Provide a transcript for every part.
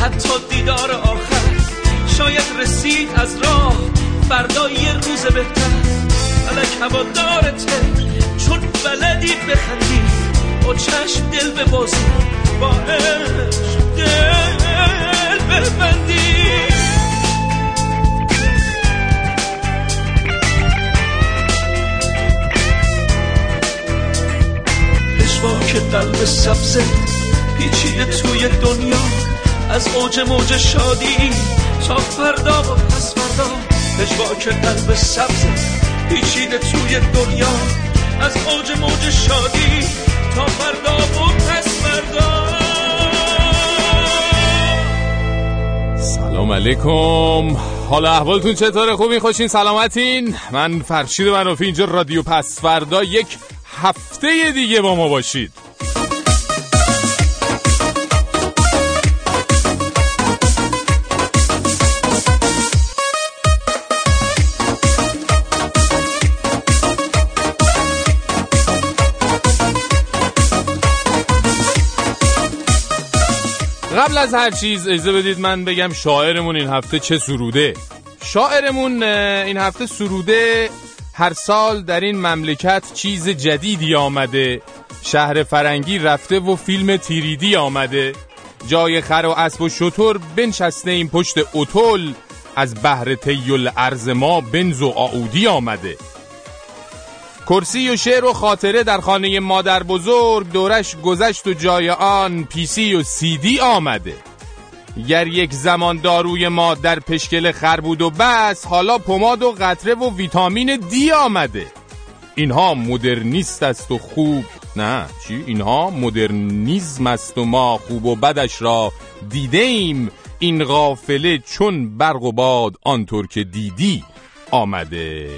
حتی دیدار آخر شاید رسید از راه. فردا یه روز بهتر. فلک هوادارته چون بلدی بخندی. با چشم دل به بازی با عشق دل ببندی. که قلب سبزه پیچیده توی دنیا. از اوج موج شادی تا فردا و پس فردا. که قلب سبزه پیچیده توی دنیا. از اوج موج شادی تا فردا و پس فردا. سلام علیکم. حالا احوالتون چطوره؟ خوبین خوشین؟ سلامتین؟ من فرشید منافی اینجا رادیو پس فردا. یک هفته دیگه با ما باشید. قبل از هر چیز اجازه بدید من بگم شاعرمون این هفته چه سروده. شاعرمون این هفته سروده هر سال در این مملکت چیز جدیدی آمده. شهر فرنگی رفته و فیلم تیریدی آمده. جای خر و اسب و شطور بنشسته این پشت اتول از بحر تیل ارز ما بنز و آودی آمده. کرسی و شعر و خاطره در خانه مادر بزرگ دورش گذشت و جای آن پیسی و سیدی آمده. گر یک زمان داروی ما در پشکل خر بود و بس حالا پماد و قطره و ویتامین دی آمده. اینها مدرنیست است و خوب. نه چی؟ اینها مدرنیزم است و ما خوب و بدش را دیده ایم این غافله چون برق و باد آنطور که دیدی. آمده.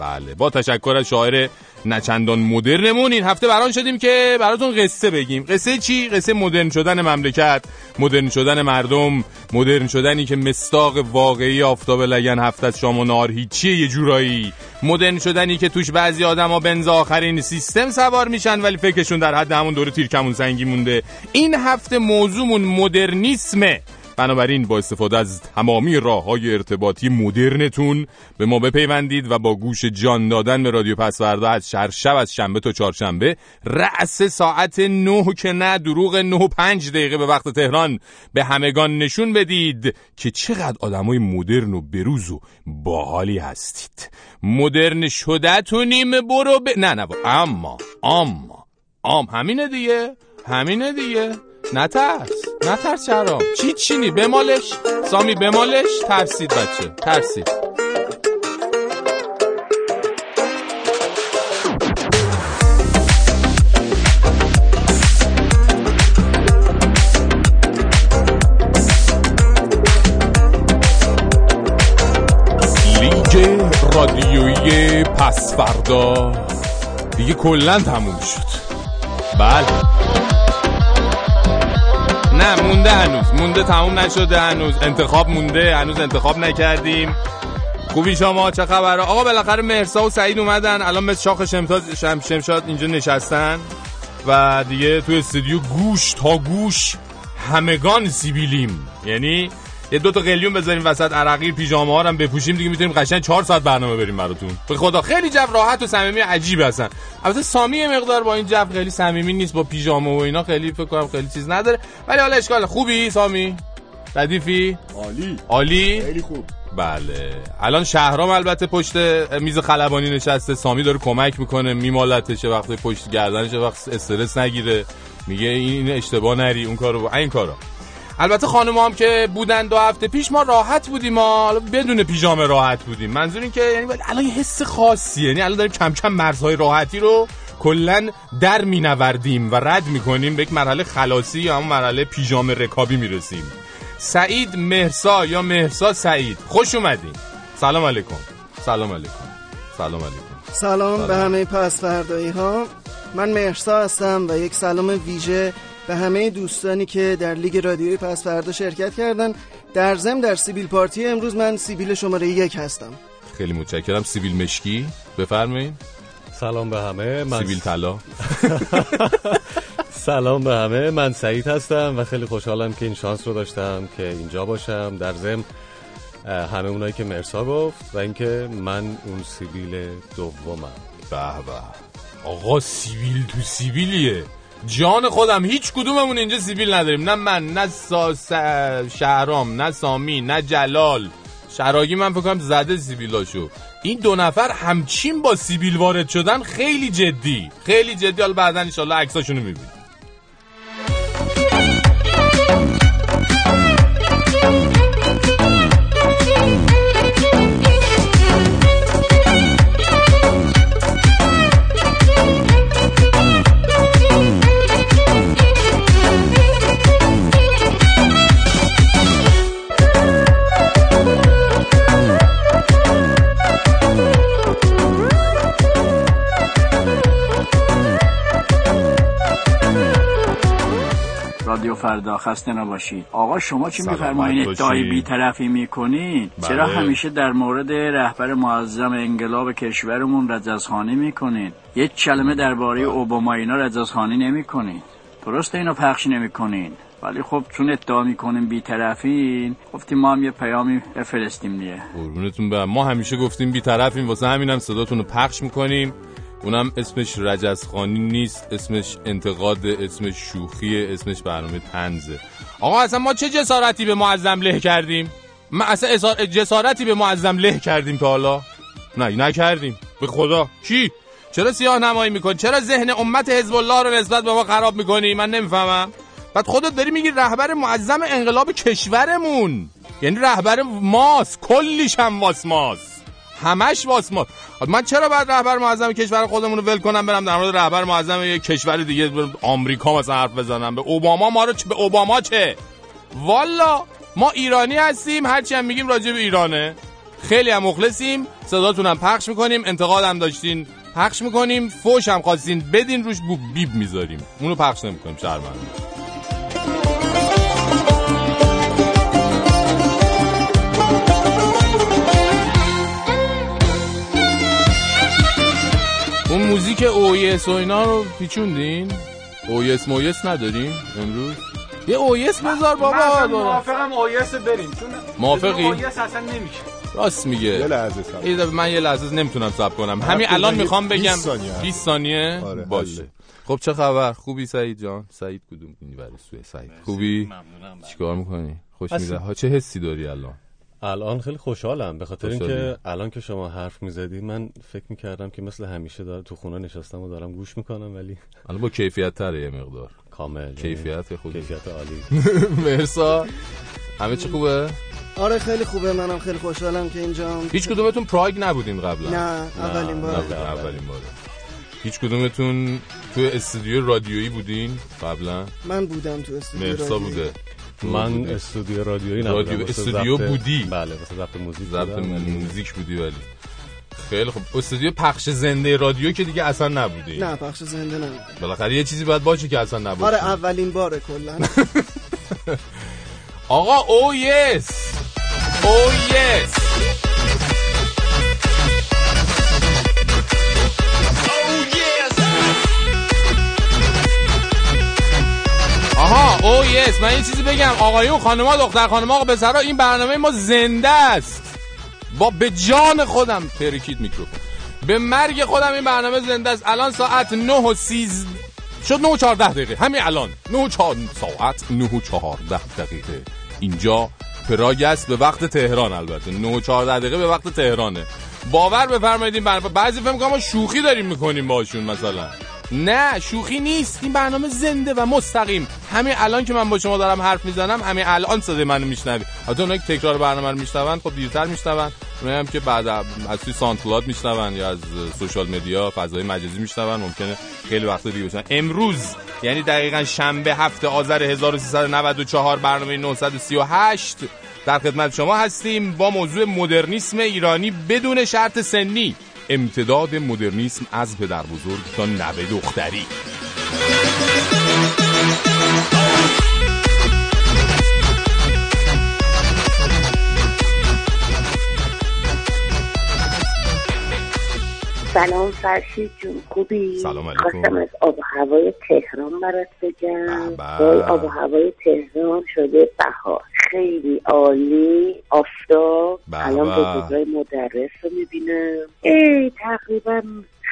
بله. با تشکر از شاعر نچندان مدرنمون. این هفته بران شدیم که براتون قصه بگیم. قصه چی؟ قصه مدرن شدن مملکت مدرن شدن مردم مدرن شدنی که مستاق واقعی آفتاب لگن هفته از شام و نار هیچیه یه جورایی. مدرن شدنی که توش بعضی آدما بنز آخرین سیستم سوار میشن ولی فکرشون در حد همون دور تیرکمون سنگی مونده. این هفته موضوعمون مدرنیسمه. بنابراین با استفاده از تمامی راه های ارتباطی مدرنتون به ما بپیوندید و با گوش جان دادن به رادیو پسوردا از شهر شب از شنبه تا چهارشنبه رأس ساعت نه که نه دروغ نه و پنج دقیقه به وقت تهران. به همگان نشون بدید که چقدر آدمای مدرن و بروز و باحالی هستید. مدرن شدهتونیم برو ب... نه نه اما اما ام همینه دیگه همینه دیگه. نترس. نترس چرا چی چینی؟ بمالش. سامی بمالش. ترسید بچه. ترسید. رادیویی پس فردا. دیگه کلا تموم شد. بله. نه مونده هنوز. مونده تموم نشده هنوز. انتخاب مونده هنوز انتخاب نکردیم. خوبی شما؟ چه خبره؟ آقا بالاخره مرسا و سعید اومدن. الان مثل شاخ شمتاز شم شمشاد اینجا نشستن. و دیگه توی استودیو گوش تا گوش همگان سیبیلیم. یعنی یه دو تا قلیون بذاریم وسط عرقی پیژامه ها رو بپوشیم دیگه می‌تونیم قشنگ 4 ساعت برنامه بریم براتون. به خدا خیلی جو راحت و صمیمی عجیب هستن. البته سامی مقدار با این جو خیلی صمیمی نیست با پیژامه و اینا خیلی فکر کنم خیلی چیز نداره. ولی حالا اشکال خوبی سامی؟ ردیفی؟ عالی. عالی؟ خیلی خوب. بله. الان شهرام البته پشت میز خلبانی نشسته. سامی داره کمک می‌کنه میمالتشه وقتی پشت گردنش وقت استرس نگیره. میگه این اشتباه نری اون کارو این کارو. البته خانم هم که بودن دو هفته پیش ما راحت بودیم ما. بدون پیژامه راحت بودیم. منظور این که یعنی الان یه حس خاصیه. یعنی الان داریم کم کم مرزهای راحتی رو کلا در مینوردیم و رد می‌کنیم به یک مرحله خلاصی یا همون مرحله پیژامه رکابی می‌رسیم. سعید مهرسا یا مهرسا سعید. خوش اومدین. سلام علیکم. سلام علیکم. سلام علیکم. سلام, سلام. به همه پس فردایی ها من مهرسا هستم و یک سلام ویژه به همه دوستانی که در لیگ رادیوی پس فردا شرکت کردن. در زم در سیبیل پارتی امروز من سیبیل شماره یک هستم. خیلی متشکرم. سیبیل مشکی بفرمایید. سلام به همه. من سیبیل طلا. سلام به همه. من سعید هستم و خیلی خوشحالم که این شانس رو داشتم که اینجا باشم. در ضمن همه اونایی که مرسا گفت و اینکه من اون سیبیل دومم. به به. آقا سیبیل تو سیبیلیه. جان خودم هیچ کدوممون اینجا سیبیل نداریم. نه من نه ساس شهرام نه سامی نه جلال. شراگی من فکرم زده سیبیلاشو. این دو نفر همچین با سیبیل وارد شدن خیلی جدی. خیلی جدی. حالا بعدا ان عکساشونو می‌بینیم. فردا خسته نباشید. آقا شما چی میفرمایید؟ ادعای بیطرفی می‌کنید؟ بله. چرا همیشه در مورد رهبر معظم انقلاب کشورمون رجزخانی می‌کنید؟ یه کلمه درباره اوباما اینا رجزخانی نمی‌کنید. درسته اینو پخش نمی‌کنین ولی خب چون ادعا می‌کنیم بیطرفین گفتیم ما هم یه پیامی بفرستیم دیگه. قربونتون برم. ما همیشه گفتیم بیطرفیم. واسه همینم صداتون رو پخش می‌کنیم. اونم اسمش رجزخانی نیست اسمش انتقاد اسمش شوخیه اسمش برنامه تنزه آقا اصلا ما چه جسارتی به معظم له کردیم؟ ما اصلا جسارتی به معظم له کردیم تا حالا؟ نه نکردیم. به خدا. کی چرا سیاه نمایی می‌کنی؟ چرا ذهن امت حزب الله رو نسبت به ما خراب می‌کنی؟ من نمی‌فهمم. بعد خودت داری میگی رهبر معظم انقلاب کشورمون. یعنی رهبر ماست کلیش هم واس ماست. همش واسما من چرا بعد رهبر معظم کشور خودمون رو ول کنم برم در مورد رهبر معظم یک کشور دیگه آمریکا مثلا حرف بزنم؟ به اوباما ما رو چه به اوباما چه؟ والا ما ایرانی هستیم هرچی هم میگیم راجع به ایرانه. خیلی هم مخلصیم صداتون هم پخش می‌کنیم انتقاد هم داشتین پخش می‌کنیم فوش هم خواستین بدین روش بیب می‌ذاریم. اونو پخش نمی‌کنیم شرمنده موزیک اویس و اینا رو پیچوندین؟ اویس مویس نداریم امروز؟ یه اویس بذار بابا من موافقم اویس بریم چون موافقی؟ اویس اصلا نمیشه. راست میگه. یه لحظه صبر. من یه لحظه نمی‌تونم صبر کنم. همین الان می‌خوام بگم 20 ثانیه آره باشه. خب چه خبر؟ خوبی سعید جان؟ سعید کدوم؟ این برای سوی سعید. خوبی؟ چیکار می‌کنی؟ خوش میده ها چه حسی داری الان؟ الان خیلی خوشحالم. به خاطر اینکه الان که شما حرف می‌زدی من فکر می‌کردم که مثل همیشه دارم تو خونه نشستم و دارم گوش می‌کنم ولی الان با کیفیت تره یه مقدار. کامل. کیفیت خوب کیفیت عالی. مرسا همه چی خوبه؟ آره خیلی خوبه. منم خیلی خوشحالم که اینجا. هیچ کدومتون پراگ نبودین قبلا؟ نه اولین بار. اولین بار. هیچ کدومتون تو استودیو رادیویی بودین قبلا؟ من بودم تو استودیو مرسا بوده. من استودیو رادیویی نبودم رادیو استودیو بودی. بله واسه ضبط موزیک ضبط موزیک بودی ولی. خیلی خب استودیو پخش زنده رادیو که دیگه اصلا نبودی نه پخش زنده نبودی بالاخره یه چیزی باید باشه که اصلا نبوده آره اولین باره کلا. آقا او یس. او یس. او یس من یه چیزی بگم. آقایون خانما دختر خانما آقا پسرا این برنامه ما زنده است. با به جان خودم ترکید میکروفون. به مرگ خودم این برنامه زنده است. الان ساعت 9 و 13 شد 9 و 14 دقیقه. همین الان. 9 و 4 ساعت 9 و 14 دقیقه. اینجا پراگ است به وقت تهران البته. 9 و 14 دقیقه به وقت تهرانه. باور بفرمایید این برنامه بعضی فکر ما شوخی داریم می‌کنیم باشون مثلا. نه شوخی نیست. این برنامه زنده و مستقیم. همین الان که من با شما دارم حرف می‌زنم همین الان صدای منو میشنوی. حتی اونایی که تکرار برنامه رو میشنون خب دیرتر میشنون. اونایی که بعد از توی سانتلاد میشنون یا از سوشال مدیا فضای مجازی میشنون. ممکنه خیلی وقت دیگه بشن. امروز یعنی دقیقا شنبه هفته آذر 1394 برنامه 938 در خدمت شما هستیم با موضوع مدرنیسم ایرانی بدون شرط سنی. امتداد مدرنیسم از پدر بزرگ تا نوه دختری. سلام فرشید جون. خوبی؟ سلام علیکم. خواستم از آب و هوای تهران برات بگم. وای آب و هوای تهران شده بهار. خیلی عالی. آفتاب. الان به. مدرس رو می‌بینم. ای تقریبا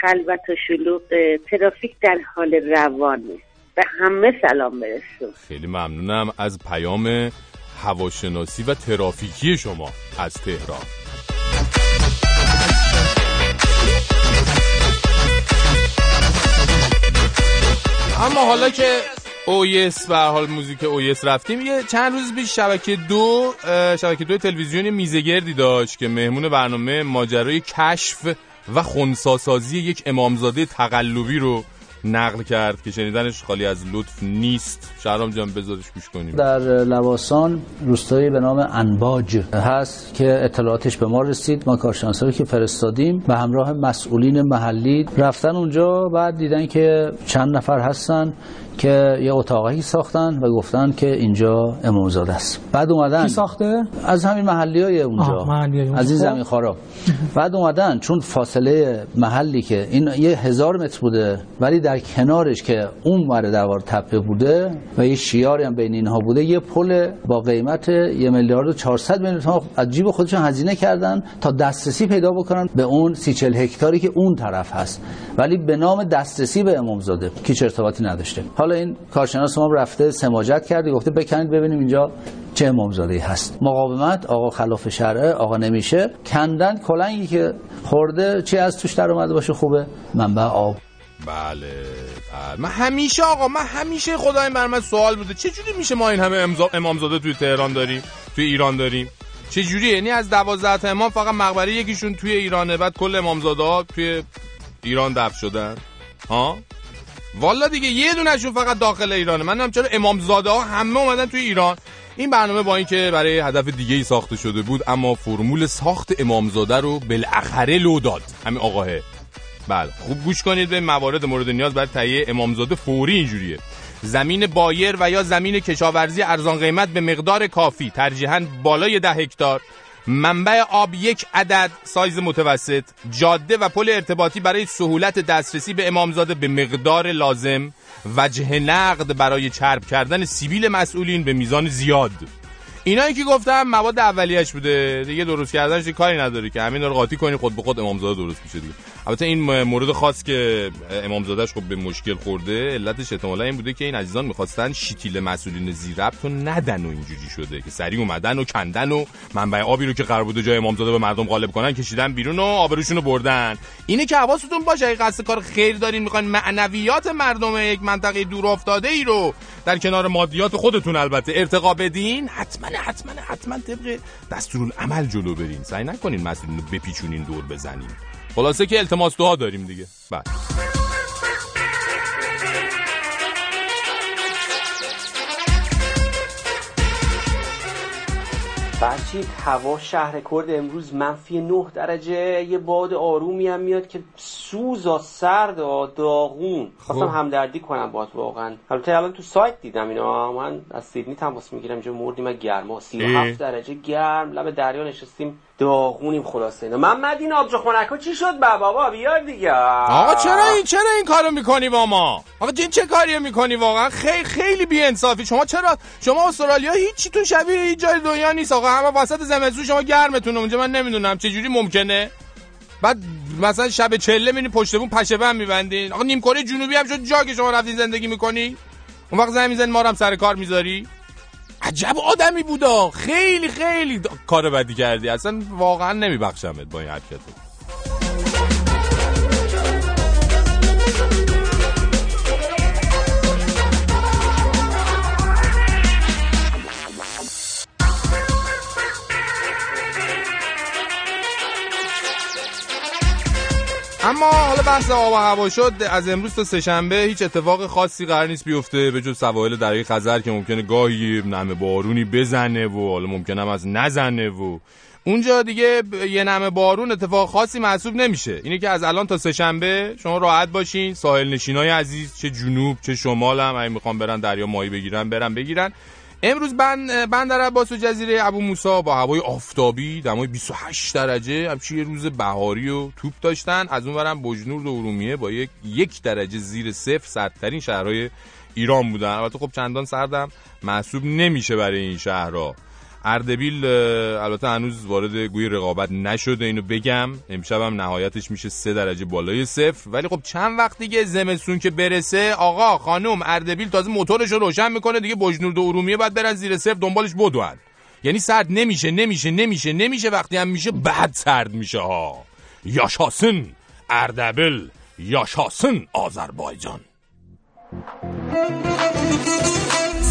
خلوت و شلوغ ترافیک در حال روانه. به همه سلام برسون. خیلی ممنونم از پیام هواشناسی و ترافیکی شما از تهران. اما حالا که اویس و حال موزیک اویس رفتیم یه چند روز پیش شبکه دو شبکه دو تلویزیونی میزگردی داشت که مهمون برنامه ماجرای کشف و خونساسازی یک امامزاده تقلبی رو نقل کرد که شنیدنش خالی از لطف نیست. شهرام جان بذارش گوش کنیم. در لواسان روستایی به نام انباج هست که اطلاعاتش به ما رسید. ما کارشناسایی که فرستادیم به همراه مسئولین محلی رفتن اونجا بعد دیدن که چند نفر هستن. که یه اتاقی ساختن و گفتن که اینجا امامزاده است. بعد اومدن کی ساخته؟ از همین محلی های اونجا. از این زمین خارا بعد اومدن چون فاصله محلی که این یه هزار متر بوده ولی در کنارش که اون ور در تپه بوده و یه شیاری هم بین اینها بوده یه پل با قیمت یه میلیارد و 400 میلیون تومان از جیب خودشون هزینه کردن تا دسترسی پیدا بکنن به اون سی چل هکتاری که اون طرف هست. ولی به نام دسترسی به امامزاده که ارتباطی نداشته. حالا این کارشناس ما رفته سماجت کرده گفته بکنید ببینیم اینجا چه امامزاده هست. مقاومت آقا خلاف شرعه آقا نمیشه. کندن کلنگی که خورده چی از توش در اومده باشه خوبه. منبع آب. بله, بله. من همیشه آقا من همیشه خدای بر من سوال بوده. چه جوری میشه ما این همه امامزاده توی تهران داریم توی ایران داریم؟ چه جوری؟ یعنی از 12 تا امام فقط مقبره یکیشون توی ایرانه بعد کل امامزاده ها توی ایران دفن شدن؟ ها؟ والا دیگه یه دونشون فقط داخل ایرانه. من هم چرا امامزاده ها همه اومدن توی ایران. این برنامه با اینکه برای هدف دیگه ای ساخته شده بود اما فرمول ساخت امامزاده رو بالاخره لو داد. همین آقاه. بله خوب گوش کنید به موارد مورد نیاز. برای تهیه امامزاده فوری اینجوریه. زمین بایر و یا زمین کشاورزی ارزان قیمت به مقدار کافی. ترجیحاً بالای ده هکتار. منبع آب یک عدد سایز متوسط جاده و پل ارتباطی برای سهولت دسترسی به امامزاده به مقدار لازم وجه نقد برای چرب کردن سیبیل مسئولین به میزان زیاد. اینایی که گفتم مواد اولیش بوده دیگه درست کردنش کاری نداره که. همین رو قاطی کنی خود به خود امامزاده درست میشه دیگه. البته این مورد خاص که امامزادهش خب به مشکل خورده علتش احتمالا این بوده که این عزیزان می‌خواستن شیتیل مسئولین زیربط رو ندن و اینجوری شده که سریع اومدن و کندن و منبع آبی رو که قرار بوده جای امامزاده به مردم غالب کنن کشیدن بیرون و آبروشون رو بردن. اینه که حواستون باشه اگه قصد کار خیر دارین می‌خواین معنویات مردم یک منطقه دور افتاده ای رو در کنار مادیات خودتون البته ارتقا بدین حتما حتما حتما طبق دستورالعمل جلو برین. سعی نکنین مسئولین رو بپیچونین دور بزنین. خلاصه که التماس دعا داریم دیگه. بعد فرشید هوا شهر کرد امروز منفی 9 درجه. یه باد آرومی هم میاد که سوزا سرد و داغون. خواستم خب. همدردی کنم باد واقعا. البته الان تو سایت دیدم اینا من از سیدنی تماس می‌گیرم. اینجا مردیم گرما. 37 درجه گرم. لب دریا نشستیم. داغونیم خلاصه اینا. محمد این آبجو خنکا چی شد؟ بابا بیار دیگه. آقا چرا این چرا این کارو می‌کنی با ما؟ آقا این چه کاری می‌کنی واقعا؟ خیلی خیلی بی انصافی شما چرا شما استرالیا هیچی تو شبیه هیچ جای دنیا نیست. آقا همه وسط زمستون شما گرمتون اونجا من نمی‌دونم چه جوری ممکنه. بعد مثلا شب چله می‌بینی پشت بون پشه بم میبندین. آقا نیم کره جنوبی هم شد جا که شما رفتین زندگی می‌کنی. اون وقت زنگ می‌زنی ما هم سر کار می‌ذاری. عجب آدمی بودا. خیلی خیلی. کار بدی کردی. اصلا واقعا نمیبخشمت با این حرکتت. اما حالا بحث آب و هوا شد. از امروز تا سهشنبه هیچ اتفاق خاصی قرار نیست بیفته به جز سواحل دریای خزر که ممکنه گاهی نمه بارونی بزنه و حالا ممکنه هم از نزنه و اونجا دیگه یه نمه بارون اتفاق خاصی محسوب نمیشه. اینه که از الان تا سهشنبه شما راحت باشین. ساحل نشینای عزیز چه جنوب چه شمال هم. اگه می‌خوام برن دریا ماهی بگیرن برن بگیرن. امروز بند بندر عباس و جزیره ابو موسا با هوای آفتابی دمای 28 درجه همچی یه روز بهاری و توپ داشتن. از اون برم بجنورد و ارومیه با یک یک درجه زیر صفر. سردترین شهرهای ایران بودن. البته خب چندان سردم محسوب نمیشه برای این شهرها. اردبیل البته هنوز وارد گوی رقابت نشده اینو بگم. امشبم نهایتش میشه سه درجه بالای صفر. ولی خب چند وقت دیگه زمستون که برسه؟ آقا خانم اردبیل تازه موتورش رو روشن می‌کنه دیگه بجنورد و ارومیه باید برن زیر صفر دنبالش بدون یعنی سرد نمیشه نمیشه نمیشه نمیشه. وقتی هم میشه بعد سرد میشه ها. یاشاسن اردبیل یاشاسن آذربایجان.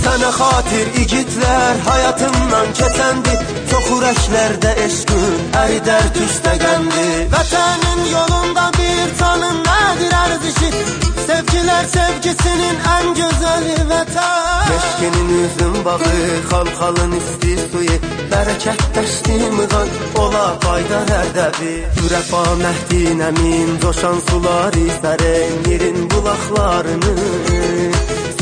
Sənə xatir igidlər həyatımdan keçəndi Çox ürəklərdə eşqün ərilər tüstə qəndi Vətənin yolunda bir canın nədir ərzişi Sevgilər sevgisinin ən gözəli vətən. Meşkinin üzüm bağı, xalxalın isti suyu. Bərəkət dəşti mığan, ola fayda nərdəvi Ürəfa məhdinəmin, coşan suları sərən Yerin bulaqlarını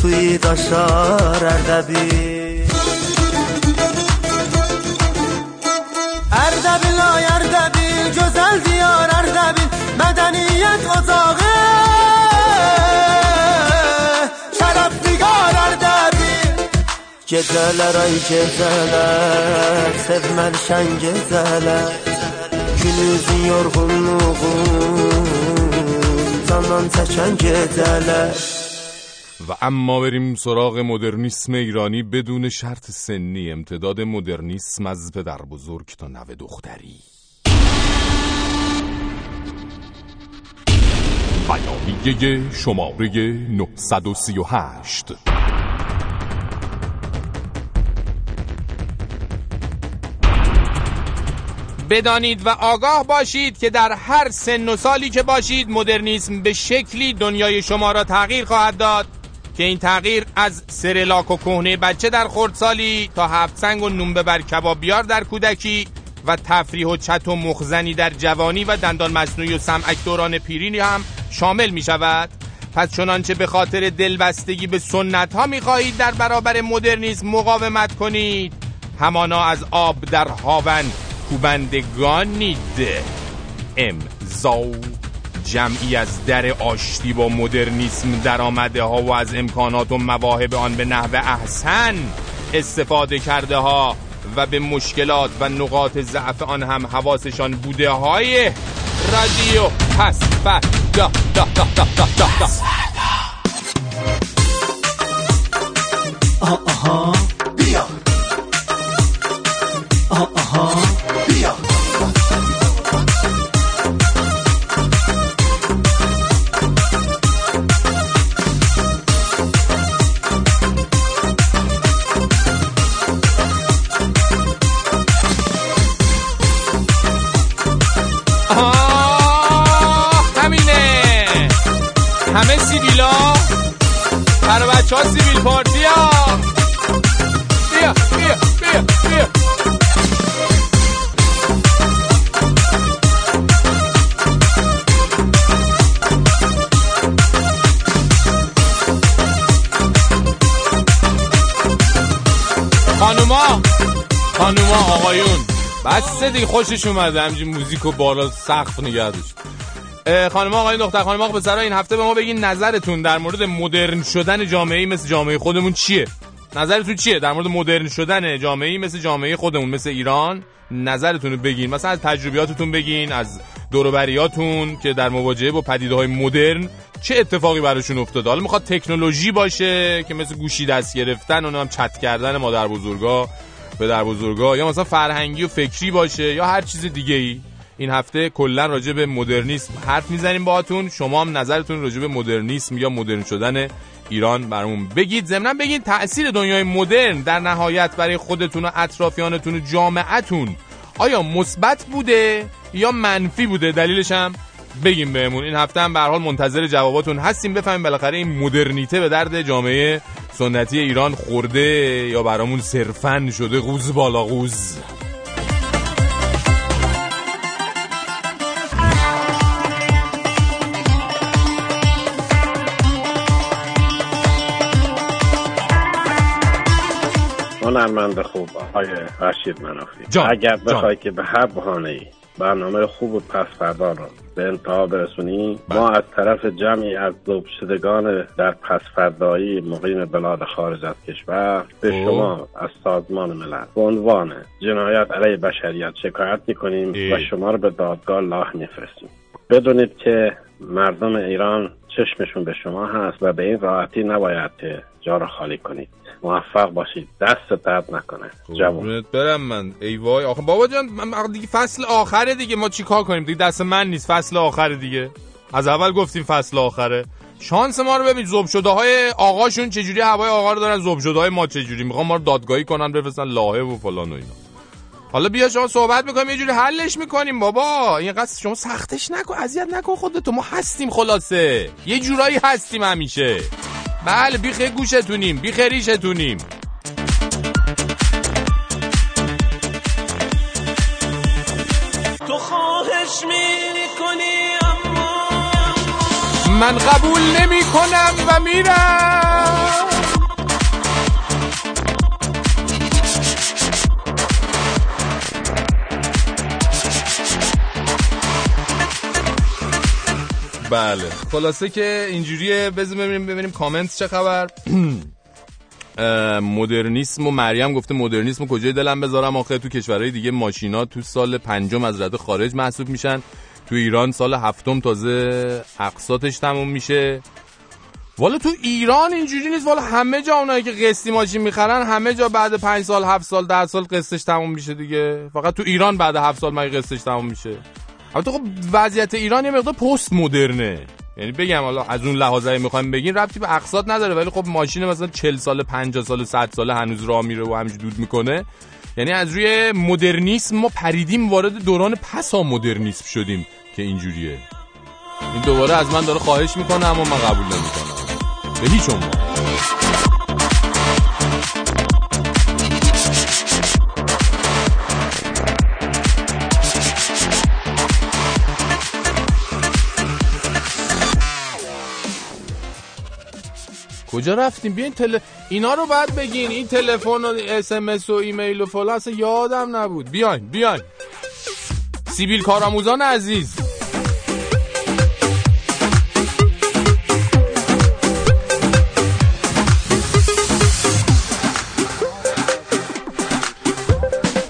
توی داشار اردبی اردبی لای اردبی جزل زیار اردبی مدنیت اتاقه شراب دیگار اردبی که دل رای که دل سب من شنگ دل کلوزی یرغون نوغون Sen sen çenge و اما بریم سراغ مدرنیسم ایرانی بدون شرط سنی. امتداد مدرنیسم از پدر بزرگ تا نوه دختری. بیانیه شماره 938 بدانید و آگاه باشید که در هر سن و سالی که باشید مدرنیسم به شکلی دنیای شما را تغییر خواهد داد. که این تغییر از سرلاک و کهنه بچه در خردسالی تا هفت سنگ و نون بر کباب بیار در کودکی و تفریح و چت و مخزنی در جوانی و دندان مصنوعی و سمعک دوران پیرینی هم شامل می شود. پس چنانچه به خاطر دلبستگی به سنت ها می خواهید در برابر مدرنیسم مقاومت کنید. همانا از آب در هاون کوبندگانید. امضا جمعی از در آشتی با مدرنیسم در آمده ها و از امکانات و مواهب آن به نحو احسن استفاده کرده ها و به مشکلات و نقاط ضعف آن هم حواسشان بوده های رادیو. پس دا دا دا دا دا دا بس دیگه خوشش اومده. همجی موزیک و بالا سقف نگه خانم آقای دختر خانم آقا پسرا این هفته به ما بگین نظرتون در مورد مدرن شدن جامعه مثل جامعه خودمون چیه؟ نظرتون چیه؟ در مورد مدرن شدن جامعه مثل جامعه خودمون مثل ایران نظرتون رو بگین. مثلا از تجربیاتتون بگین از دوروبریاتون که در مواجهه با پدیده های مدرن چه اتفاقی براشون افتاده؟ حالا می‌خواد تکنولوژی باشه که مثل گوشی دست گرفتن و هم چت کردن مادر بزرگا. به در بزرگا یا مثلا فرهنگی و فکری باشه یا هر چیز دیگه ای این هفته کلا راجع به مدرنیسم حرف می‌زنیم باهاتون. شما هم نظرتون راجع به مدرنیسم یا مدرن شدن ایران برامون بگید. ضمنا بگید تاثیر دنیای مدرن در نهایت برای خودتون و اطرافیانتون و جامعتون آیا مثبت بوده یا منفی بوده؟ دلیلش هم بگیم بهمون. این هفته هم به حال منتظر جواباتون هستیم. بفهمیم بالاخره این مدرنیته به درد جامعه سنتی ایران خورده یا برامون صرفا شده قوز بالا قوز هنرمند خوب آقای رشید منافی. اگر بخوای که به هر بحانه ای برنامه خوب و پس فردا رو به انتها برسونی بله. ما از طرف جمعی از شدگان در پس فردایی مقیم بلاد خارج از کشور به خب. شما از سازمان ملل به عنوان جنایت علیه بشریت شکایت می‌کنیم و شما رو به دادگاه لاه میفرستیم بدونید که مردم ایران چشمشون به شما هست و به این راحتی نباید جا رو خالی کنید موفق باشید. دست درد نکنه. جوون برم من. ای وای آخه بابا جان من دیگه فصل آخره دیگه. ما چیکار کنیم؟ دیگه دست من نیست. فصل آخره دیگه. از اول گفتیم فصل آخره. شانس ما رو ببین زوب شده های آقاشون چجوری هوای آقا رو دارن زوب شده های ما چجوری؟ می‌خوام ما رو دادگاهی کنن بفرستن لاهه و فلان و اینا. حالا بیا شما صحبت می‌کنیم یه جوری حلش می‌کنیم بابا. اینقدر شما سختش نکن اذیت نکن خودتو. ما هستیم خلاصه. یه جورایی هستیم همیشه. بله بیخه گوشتونیم بیخه ریشتونیم. تو خواهش می‌کنی اما من قبول نمی کنم و میرم. بله. خلاصه که اینجوریه. بذار ببینیم ببینیم کامنت چه خبر. مدرنیسم و مریم گفته مدرنیسم و کجای دلم بذارم؟ آخه تو کشورهای دیگه ماشینا تو سال پنجم از رده خارج محسوب میشن. تو ایران سال هفتم تازه اقساطش تموم میشه. والا تو ایران اینجوری نیست. والا همه جا اونایی که قسطی ماشین می‌خرن همه جا بعد پنج سال هفت سال ده سال قسطش تموم میشه دیگه. فقط تو ایران بعد هفت سال مگه قسطش تموم میشه. البته خب وضعیت ایران یه مقدار پست مدرنه. یعنی بگم حالا از اون لحاظه می‌خوایم بگین ربطی به اقساط نداره ولی خب ماشین مثلا 40 سال 50 سال 100 سال هنوز راه میره و همینجوری دود می‌کنه. یعنی از روی مدرنیسم ما پریدیم وارد دوران پسا مدرنیسم شدیم که اینجوریه. این دوباره از من داره خواهش می‌کنه اما من قبول نمی‌کنم. به هیچ عنوان. کجا رفتیم؟ بیاین تل... اینا رو بعد بگین. این تلفن و اس ام اس و ایمیل و فلان اصلا یادم نبود. بیاین بیاین. سیبیل کارآموزان عزیز.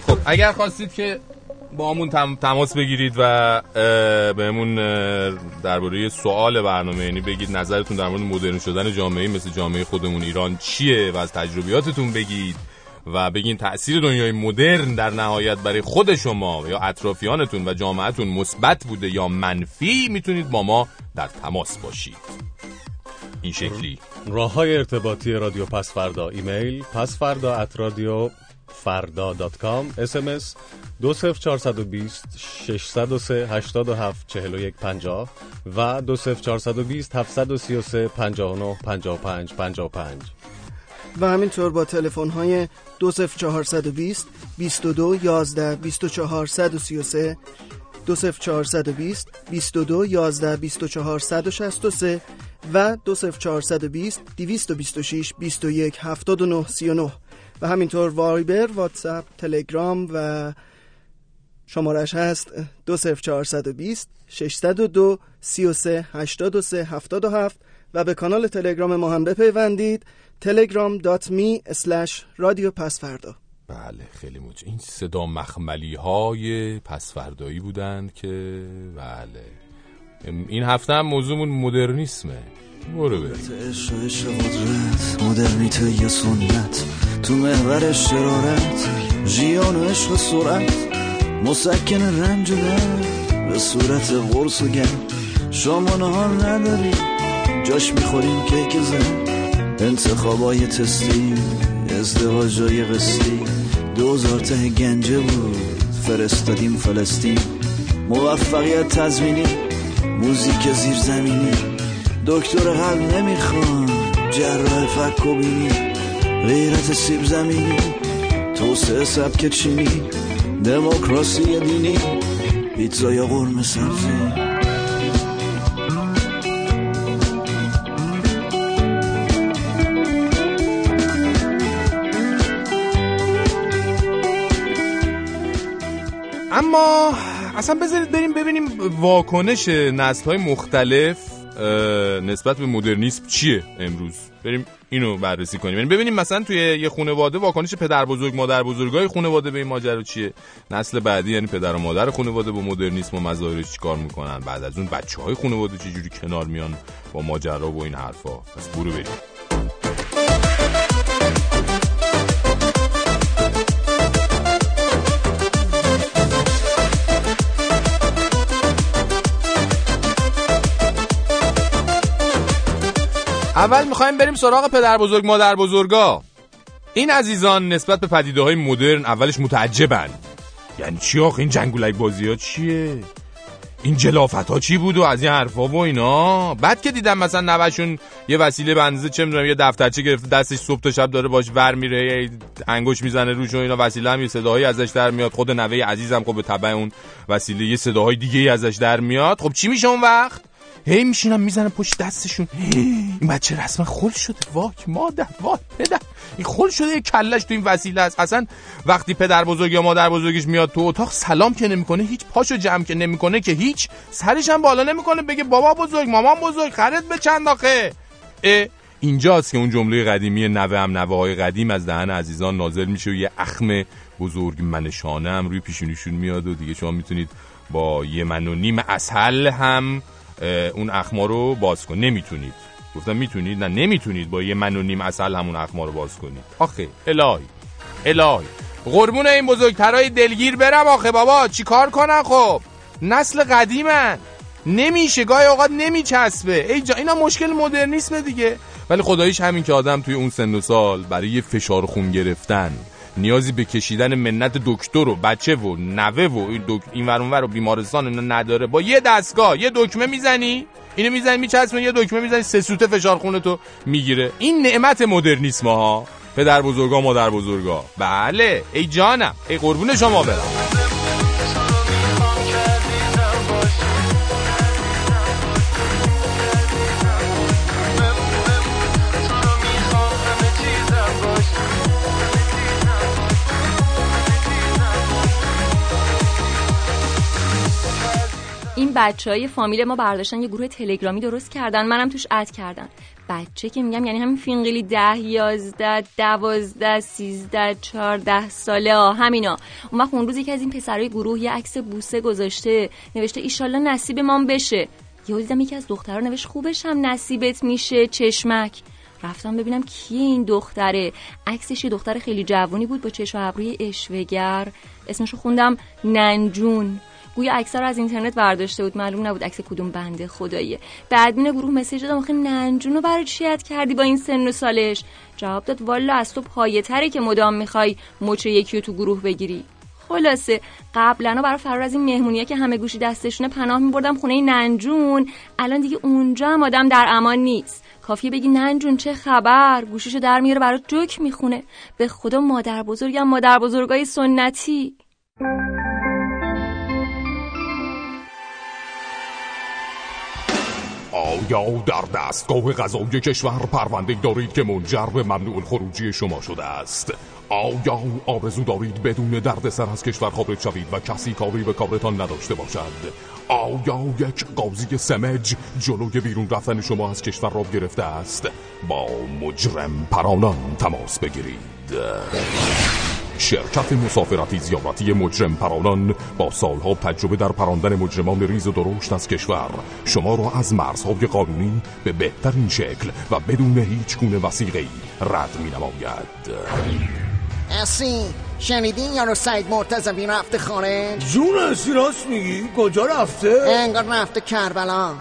خب اگر خواستید که با همون تماس بگیرید و بهمون درباره سوال برنامه یعنی بگید نظرتون در مورد مدرن شدن جامعه مثل جامعه خودمون ایران چیه و از تجربیاتتون بگید و بگین تاثیر دنیای مدرن در نهایت برای خود شما یا اطرافیانتون و جامعهتون مثبت بوده یا منفی می‌تونید با ما در تماس باشید. این شکلی. راه های ارتباطی رادیو پسفردا ایمیل پسفردا at رادیو فردا dot com اس ام اس دو سف چارصد و بیست و سه هشتاد هفت چهل و یک پنجاه و دو سف چارصد و بیست هفتصد و سی و سه پنجاه نه پنجاه پنج پنج. و همینطور با تلفن های دو سف چهارصد و بیست بیست و دو یازده بیست و چهارصد و سی و سه دو سف چهارصد و همینطور وایبر واتساپ تلگرام و شمارش هست دو سف چهارصد و بیست ششصد و هفت و به کانال تلگرام ما هم بپیوندید می اسلش رادیو پسفردا. بله خیلی موج. این صدا مخملی های پسفردایی بودند که بله. این هفته هم موضوعمون مدرنیسمه. برو بریم. مدرنیته یا سنت. تو محور شرارت جیان و عشق و سرعت. مسکن رنج و به صورت قرص و گرد شما نهار نداری جاش می‌خوریم کیک زن. انتخابای تستی ازدواجای قسطی دوزار ته گنجه بود فرستادیم فلسطین. موفقیت تزمینی موزیک زیرزمینی. دکتر قلب نمی‌خوان. جراح فک و بینی. غیرت سیب زمینی. توسعه سبک چینی. دموکراسی دینی. پیتزا یا قرمه سبزی. اما اصلا بذارید بریم ببینیم واکنش نسل های مختلف. نسبت به مدرنیسم چیه امروز؟ بریم اینو بررسی کنیم. یعنی ببینیم مثلا توی یه خانواده واکنش پدر بزرگ مادر بزرگای خانواده به این ماجرا چیه؟ نسل بعدی یعنی پدر و مادر خانواده با مدرنیسم و مظاهرش چیکار می‌کنن؟ بعد از اون بچه های خانواده چجوری کنار میان با ماجرا و این حرفا؟ پس برو بریم. اول می‌خوایم بریم سراغ پدر بزرگ مادر بزرگا. این عزیزان نسبت به پدیده های مدرن اولش متعجبن. یعنی چی آخ این جنگولای بازی ها چیه؟ این جلافت ها چی بود و از این حرفا و اینا؟ بعد که دیدم مثلا نوشون یه وسیله بنزه چه می‌دونم یه دفترچه گرفته دستش صبح تا شب داره باش ور میره انگوش می‌زنه روش و اینا وسیله هم یه صداهایی ازش در میاد. خود نوه عزیزم خب به تبع اون وسیله یه صداهای دیگه ازش در میاد. خب چی میشه اون وقت؟ هی میشینم می‌زنم پشت دستشون. این بچه رسما خل شده. واک مادر واک پدر. این خل شده یه کلش تو این وسیله است. اصلا وقتی پدر بزرگ یا مادر بزرگش میاد تو اتاق سلام که نمی‌کنه هیچ پاشو جمع که نمی‌کنه که هیچ. سرش هم بالا نمی‌کنه بگه بابا بزرگ مامان بزرگ خرید به چند آخه. اینجاست که اون جمله قدیمی نوه هم نوه های قدیم از دهن عزیزان نازل میشه و یه اخم بزرگ منشانه هم روی پیشونیشون میاد و دیگه شما می‌تونید با یه من و نیم اصل هم اون اخما رو باز کن. نمی‌تونید. گفتم می‌تونید؟ نه نمی‌تونید با یه من و نیم اصل همون اخما رو باز کنید. آخه الهی الهی. قربون این بزرگترای دلگیر برم آخه بابا. چی کار کنن خب؟ نسل قدیمن. نمیشه گاهی اوقات نمیچسبه. ای جا اینا مشکل مدرنیسم دیگه. ولی خداییش همین که آدم توی اون سن و سال برای فشار خون گرفتن. نیازی به کشیدن منت دکتر و بچه و نوه و این, دک... این ور و بیمارستان اینو نداره. با یه دستگاه یه دکمه می‌زنی؟ اینو می‌زنی میچسبه یه دکمه می‌زنی سه سوته فشار خونه تو می‌گیره. این نعمت مدرنیسم ها. پدر بزرگا مادر بزرگا. بله ای جانم ای قربون شما برم. بچه های فامیل ما برداشتن یه گروه تلگرامی درست کردن منم توش اد کردن. بچه که میگم یعنی همین فینگلی ده یازده دوازده سیزده چارده ساله ها همینا. اون وقت اون روز یکی از این پسرهای گروه یه عکس بوسه گذاشته نوشته ایشالله نصیب مام بشه. یه دیدم یکی از دخترها نوشت خوبش هم نصیبت میشه چشمک. رفتم ببینم کی این دختره. عکسش یه دختر خیلی جوانی بود با چشم ابروی اشوگر اسمشو خوندم ننجون. گویا اکثر از اینترنت برداشته بود. معلوم نبود عکس کدوم بنده خداییه. بعدین گروه مسیج دادم آخه ننجونو برای چی کردی با این سن و سالش؟ جواب داد والا از تو پایه تری که مدام می‌خوای مچ یکی رو تو گروه بگیری. خلاصه قبلا برای فرار از این مهمونیه که همه گوشی دستشونه پناه میبردم خونه ننجون. الان دیگه اونجا هم آدم در امان نیست. کافیه بگی ننجون چه خبر؟ گوشیشو در میاره برات جوک می‌خونه. به خدا مادر بزرگم مادر بزرگای سنتی. آیا در دستگاه غذای کشور پرونده دارید که منجر به ممنوع خروجی شما شده است؟ آیا آرزو دارید بدون دردسر از کشور خارج شوید و کسی کاری به کارتان نداشته باشد؟ آیا یک قاضی سمج جلوی بیرون رفتن شما از کشور را گرفته است؟ با مجرم پرانان تماس بگیرید. شرکت مسافرتی زیارتی مجرم پرانان با سالها تجربه در پراندن مجرمان ریز و درشت از کشور. شما را از مرزهای قانونی به بهترین شکل و بدون هیچ گونه وسیقی رد می نماید اسی شنیدین یارو سعید مرتضوی رفته خانه؟ جون اسی راست میگی؟ کجا رفته؟ انگار رفته کربلا.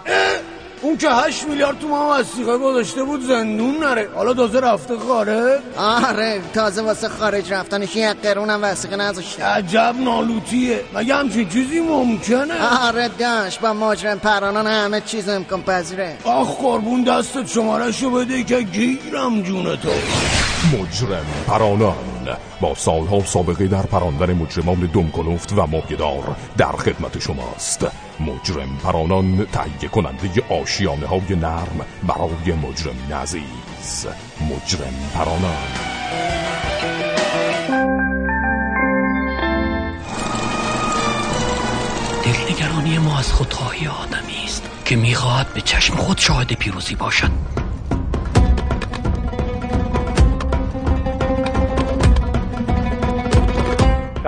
اون که هشت میلیارد تو ما وسیقه گذاشته بود زندون نره. حالا تازه رفته خارج آره تازه واسه خارج رفتنش یه قرونم وسیقه نذاشته. عجب نالوتیه. مگه همچین چیزی ممکنه؟ آره داشت با مجرم پرانان همه چیز امکان پذیره. آخ قربون دستت شمارشو بده که گیرم جونتو مجرم پرانان. با سالها سابقه در پراندن مجرمان دمکنفت و ماهیدار در خدمت شماست. مجرم پرانان تهیه کننده آشیانه های نرم برای مجرم عزیز. مجرم پرانان. نگرانی ما از خودخواهی آدمی است که می‌خواهد به چشم خود شاهد پیروزی باشد.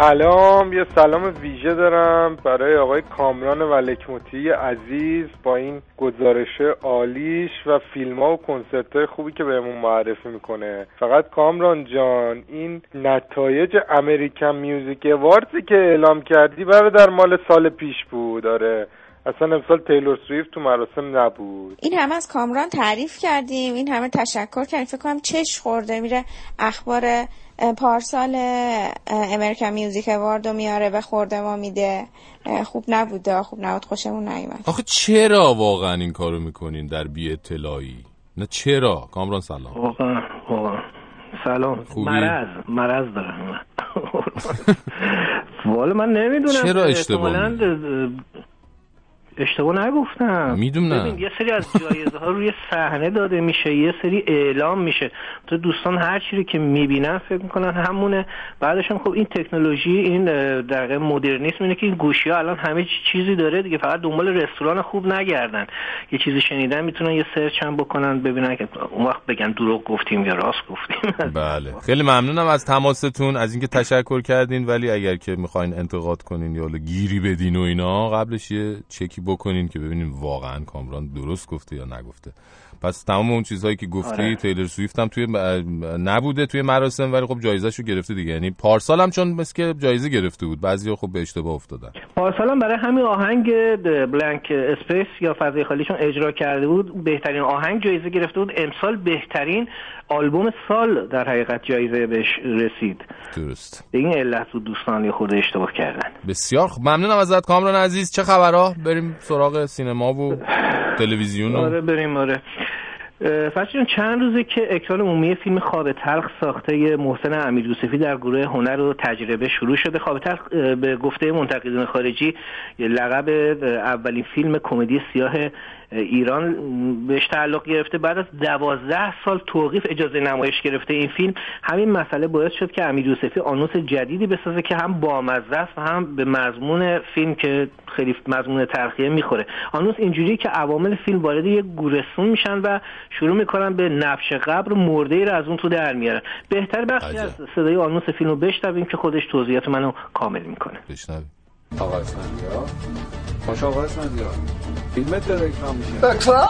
سلام یه سلام ویژه دارم برای آقای کامران ولکموتی عزیز با این گزارش عالیش و فیلم ها و کنسرت های خوبی که بهمون معرفی می‌کنه. فقط کامران جان این نتایج امریکن میوزیک واردی که اعلام کردی برادر مال سال پیش بود. آره. اصلا امسال تیلور سویفت تو مراسم نبود. این همه از کامران تعریف کردیم. این همه تشکر کردیم. فکر کنم چش خورده میره اخبار پارسال امریکن میوزیک رو میاره به خورده ما میده. خوب نبوده. خوب نبود. خوشمون نیومد. آخه چرا واقعا این کارو می‌کنین در بی اطلاعی نه چرا؟ کامران سلام. واقعا واقعا. سلام. خوبی؟ مرض. مرض دارم. والا من نمی‌دونم. چرا اشتباه اشتباه نگفتم. می‌دونم. ببین یه سری از جایزه ها روی صحنه داده میشه یه سری اعلام میشه. تو دوستان هر چیزی که می‌بینن فکر می‌کنن همونه. بعدش هم خب این تکنولوژی این در مدرنیسم اینه که این گوشی ها الان همه چیزی داره دیگه. فقط دنبال رستوران خوب نگردن. یه چیزی شنیدن می‌تونن یه سرچ هم بکنن ببینن که اون وقت بگن دروغ گفتیم یا راست گفتیم. بله. خیلی ممنونم از تماستون از اینکه تشکر کردین. ولی اگر که می‌خواین انتقاد کنین یا گیری بدین و اینا قبلش یه چکی بکنین که ببینیم واقعا کامران درست گفته یا نگفته. پس تمام اون چیزهایی که گفتی آره. تیلر سویفت هم توی نبوده توی مراسم ولی خب جایزهشو گرفته دیگه. یعنی پارسال هم چون مثل که جایزه گرفته بود بعضی خب به اشتباه افتادن. پارسال هم برای همین آهنگ Blank Space یا فضای خالیشون اجرا کرده بود. بهترین آهنگ جایزه گرفته بود. امسال بهترین آلبوم سال در حقیقت جایزه بهش رسید. درست. به این علت و دوستان خود اشتباه کردن. بسیار خب ممنونم ازت کامران عزیز. چه خبرها؟ بریم سراغ سینما و تلویزیون آره بریم آره. فرشان چند روزه که اکران عمومی فیلم خواب تلخ ساخته محسن امیر یوسفی در گروه هنر و تجربه شروع شده. خواب تلخ به گفته منتقدین خارجی لقب اولین فیلم کمدی سیاه ایران بهش تعلق گرفته. بعد از دوازده سال توقیف اجازه نمایش گرفته این فیلم همین مسئله باعث شد که امیر یوسفی آنوس جدیدی بسازه که هم بامزه است و هم به مضمون فیلم که خیلی مضمون ترخیه می‌خوره. آنوس اینجوری که عوامل فیلم وارد یک گورستون میشن و شروع می‌کنن به نبش قبر مرده ای رو از اون تو در میارن. بهتر بخشی از صدای آنوس فیلم رو بشنویم که خودش توضیحات منو کامل می‌کنه. بشنویم. آقا اسفندیار خوش آقا اسفندیار فیلمت داره اکرام میشه. اکرام؟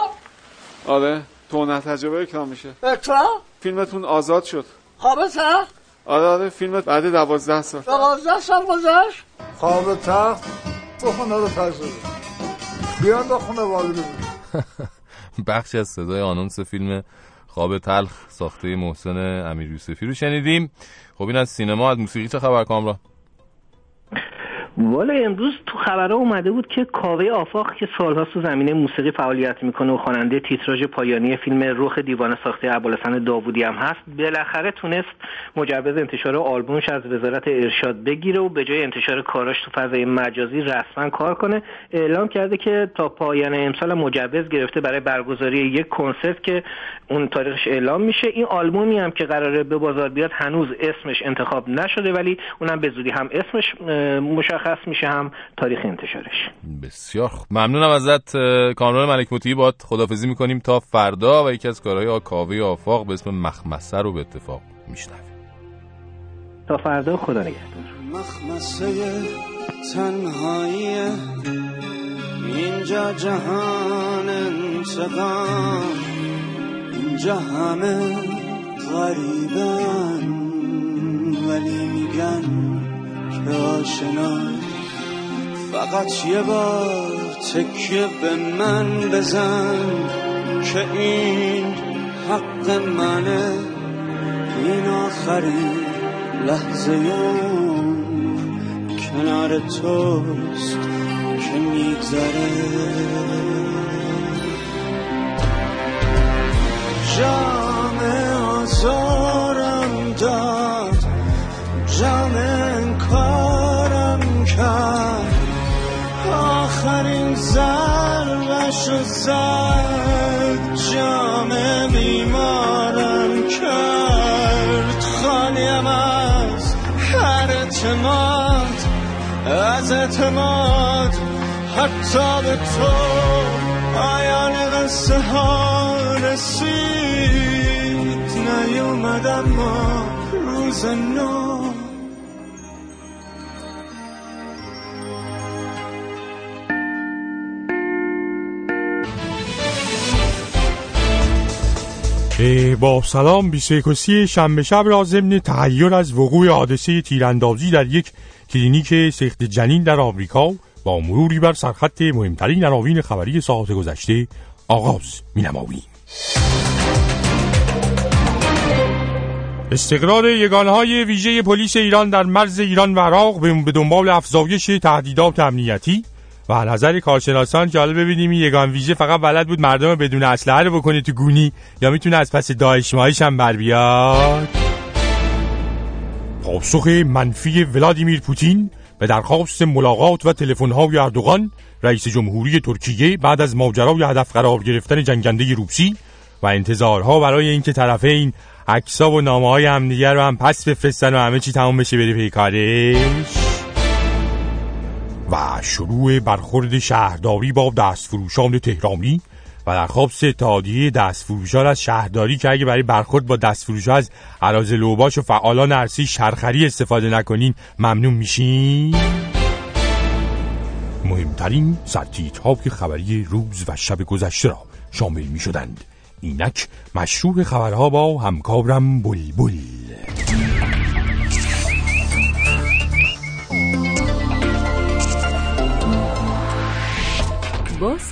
آره تو نه تجربه اکرام میشه. اکرام؟ فیلمتون آزاد شد. خواب تخت؟ آره آره فیلمت بعد دوازده سال. دوازده سال گذشت؟ خواب تخت تو خونه رو تجربه بیان به خونه والده بخشی از صدای آنونس فیلم خواب تلخ ساخته محسن امیر یوسفی رو شنیدیم. خب این از سینما از موسیقی چه خبر کامران؟ والا امروز تو خبرها اومده بود که کاوه آفاق که سالها تو زمینه موسیقی فعالیت می‌کنه و خواننده تیتراژ پایانی فیلم رخ دیوانه ساخته ابوالحسن داوودی هم هست بالاخره تونست مجوز انتشار آلبومش از وزارت ارشاد بگیره و به جای انتشار کاراش تو فضای مجازی رسما کار کنه. اعلام کرده که تا پایان امسال مجوز گرفته برای برگزاری یک کنسرت که اون تاریخش اعلام میشه. این آلبومی هم که قراره به بازار بیاد هنوز اسمش انتخاب نشده ولی اونم به زودی هم اسمش مشخص مشخص میشه هم تاریخ انتشارش. بسیار خوب. ممنونم ازت کامران ملک مطیعی باد خدافزی می‌کنیم تا فردا و یکی از کارهای کاوه آفاق به اسم مخمسه رو به اتفاق میشنویم. تا فردا خدا نگهدار. مخمسه تنهایی اینجا جهان انتقام اینجا همه غریبن ولی میگن آشنا فقط یه بار تکیه به من بزن که این حق منه. این آخرین لحظه کنار توست که میگذره. و زد جام بیمارم کرد. خالیم از هر اعتماد از اعتماد. حتی به تو پایان قصه ها رسید. نیومد اما روز نو. با سلام بیسیکوسی شنبه شب را ضمن تغییر از وقوع حادثه تیراندازی در یک کلینیک سقط جنین در آمریکا با مروری بر سرخط مهمترین عناوین خبری ساعت گذشته آغاز می نماییم. استقرار یگانهای ویژه پلیس ایران در مرز ایران و عراق به دنبال افزایش تهدیدات امنیتی و نظر کارشناسان حالا ببینیم این یگان ویژه فقط بلد بود مردم بدون اسلحه رو بکنه تو گونی یا می‌تونه از پس داعش هم بر بیاد؟ پاسخ منفی ولادیمیر پوتین به درخواست ملاقات و تلفن‌های اردوغان رئیس جمهوری ترکیه بعد از ماجرای هدف قرار گرفتن جنگنده روسی و انتظارها برای اینکه طرفین عکسا و نامه های همدیگر رو هم پس بفرستن و همه چی تمام بشه بری پیکارش و شروع برخورد شهرداری با دستفروشان تهرانی و در خوابس اتحادیه دستفروشان از شهرداری که اگه برای برخورد با دستفروش از عراض لوباش و فعالان ارسی شرخری استفاده نکنین ممنون میشین. مهمترین سرتیت ها که خبری روز و شب گذشته را شامل می شدند اینک مشروع خبرها با همکارم بلبل.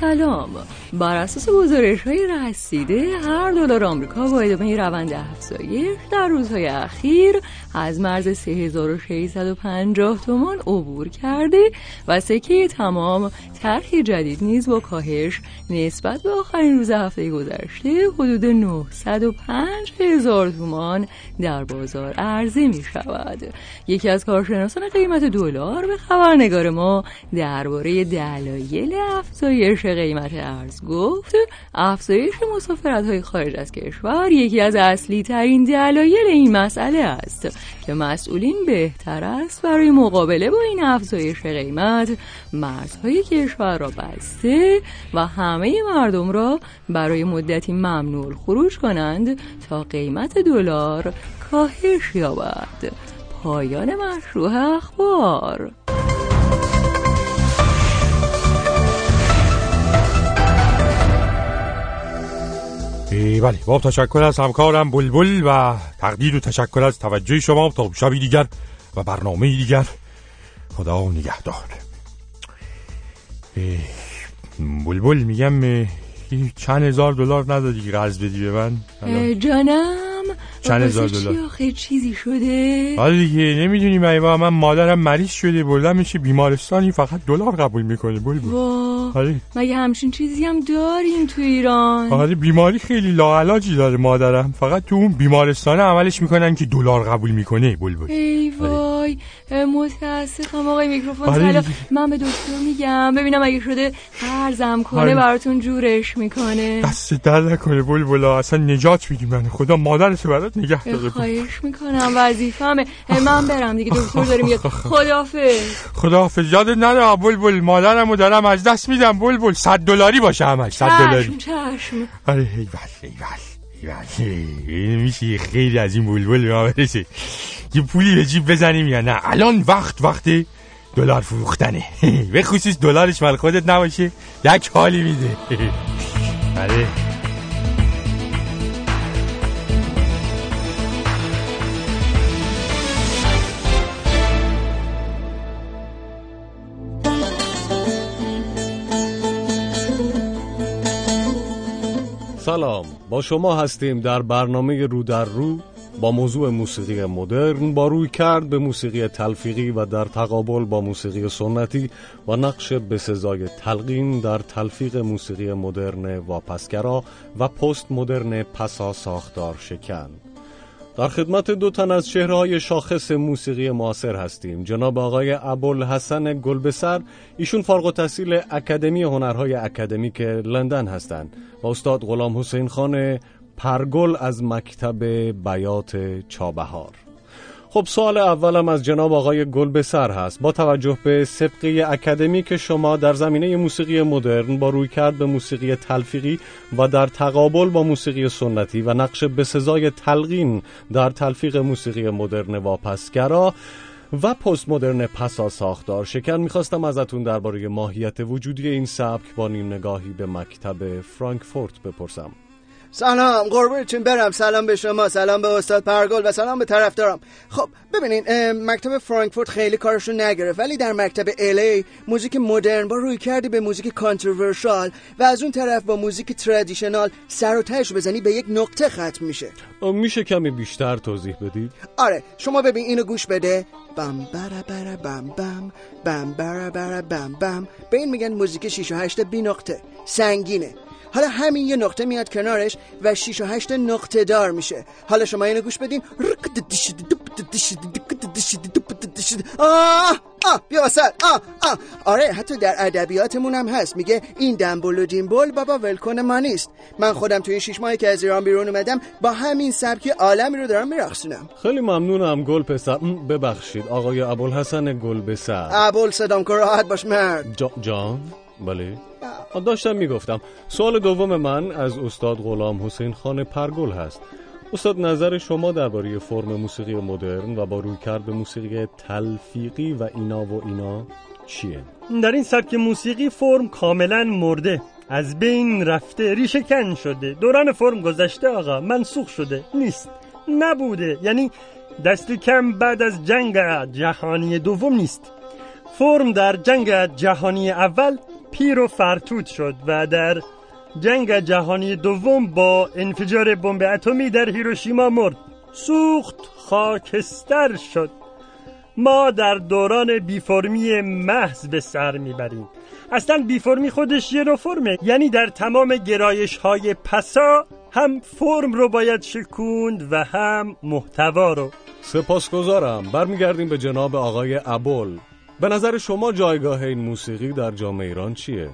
سلام. بر اساس گزارش های رسیده هر دلار آمریکا با ادامه روند افزایش در روزهای اخیر از مرز 3650 تومان عبور کرده و سکه تمام طرح جدید نیز با کاهش نسبت به آخرین روز هفته گذشته حدود 905 هزار تومان در بازار عرضه می شود. یکی از کارشناسان قیمت دلار به خبرنگار ما درباره دلایل افزایش قیمت ارز گفت افزایش مسافرت های خارج از کشور یکی از اصلی ترین دلایل این مسئله است که مسئولین بهتر است برای مقابله با این افزایش قیمت مرزهای کشور را بسته و همه مردم را برای مدتی ممنوع خروج کنند تا قیمت دلار کاهش یابد. پایان مشروع اخبار. بله با تشکر از همکارم بلبل و تقدیر و تشکر از توجه شما تا شبی دیگر و برنامه دیگر. خدا نگهدار. بلبل میگم چند هزار دلار ندادی قرض بدی به من؟ جانم چند هزار دلار؟ آخه؟ چیزی شده؟ حالا دیگه نمی‌دونی من من مادرم مریض شده بردم میشه بیمارستانی فقط دلار قبول می‌کنه بلبل. وا. مگه همچین چیزی هم داریم تو ایران؟ آره بیماری خیلی لاعلاجی داره مادرم. فقط تو اون بیمارستان عملش می‌کنن که دلار قبول می‌کنه بلبل. ای وای متاسفم آقای میکروفون. من به دکتر میگم. ببینم اگه شده قرضم کنه براتون جورش می‌کنه. دست در نکنه بلبلا. اصلا نجات میدی من. خدا مادرت برات نگه داره. خواهش می‌کنم. وظیفمه من برم دیگه. دکتر داره میاد خدافظ خدافظ یادت نره بلبل. مادرمو دارم از دست میدم. بلبل. 100 دلاری باشه همش. 100 دلاری. چشم. آره ای ای این میشه خیلی از این به ما برسه یه پولی به جیب بزنیم یا نه الان وقت وقت دلار فروختنه. به خصوص دلارش مال خودت نباشه یک حالی میده. آره سلام. با شما هستیم در برنامه رو در رو. با موضوع موسیقی مدرن با روی کرد به موسیقی تلفیقی و در تقابل با موسیقی سنتی و نقش به سزای تلقین در تلفیق موسیقی مدرن واپسگرا و پست مدرن پسا ساختار شکن. در خدمت دو تن از چهرههای شاخص موسیقی معاصر هستیم. جناب آقای ابوالحسن گلبسر ایشون فارغ التحصیل اکادمی هنرهای اکادمیک لندن هستند و استاد غلام حسین خان پرگل از مکتب بیات چابهار. خب سوال اولم از جناب آقای گلبسر هست. با توجه به سبقه اکادمی که شما در زمینه موسیقی مدرن با روی کرد به موسیقی تلفیقی و در تقابل با موسیقی سنتی و نقش بسزای تلقین در تلفیق موسیقی مدرن واپسگرا و پست مدرن پسا ساختار شکن می‌خواستم ازتون درباره ماهیت وجودی این سبک با نیم نگاهی به مکتب فرانکفورت بپرسم. سلام قربونتون برم. سلام به شما سلام به استاد پرگل و سلام به طرفدارم. خب ببینین مکتب فرانکفورت خیلی کارشون نگرفت ولی در مکتب الی موزیک مدرن با رویکردی به موزیک controversial و از اون طرف با موزیک traditional سر و تهش بزنی به یک نقطه ختم میشه. میشه کمی بیشتر توضیح بدید؟ آره شما ببین اینو گوش بده. بم برا برا بم بم بم برا برا بم بم. به این میگن موزیک 6 و 8 بی نقطه. سنگینه. حالا همین یه نقطه میاد کنارش و 6 و 8 نقطه دار میشه. حالا شما اینو گوش بدین. آه! آه! بیا وسط آه! آه! آره حتی در ادبیاتمون هم هست. میگه این دنبول و دیمبول بابا ولکن ما نیست. من خودم توی شیش ماهی که از ایران بیرون اومدم با همین سبکی عالمی رو دارم میرقصونم. خیلی ممنونم گل پسر. ببخشید. آقای ابوالحسن گل بسر ابوال صدام راحت باش مرد. جا جان؟ بله. داشتم می‌گفتم. سوال دوم من از استاد غلام حسین خان پرگل هست. استاد نظر شما درباره فرم موسیقی مدرن و با به موسیقی تلفیقی و اینا و اینا چیه؟ در این سبک موسیقی فرم کاملا مرده. از بین رفته ریشه کن شده. دوران فرم گذشته آقا منسوخ شده. نیست. نبوده. یعنی دست کم بعد از جنگ جهانی دوم نیست. فرم در جنگ جهانی اول پیر و فرتود شد و در جنگ جهانی دوم با انفجار بمب اتمی در هیروشیما مرد سوخت خاکستر شد. ما در دوران بیفرمی محض به سر می‌بریم. اصلا بیفرمی خودش یه نوع فرمه یعنی در تمام گرایش های پسا هم فرم رو باید شکوند و هم محتوا رو. سپاسگزارم. برمیگردیم به جناب آقای ابول. به نظر شما جایگاه این موسیقی در جامعه ایران چیه؟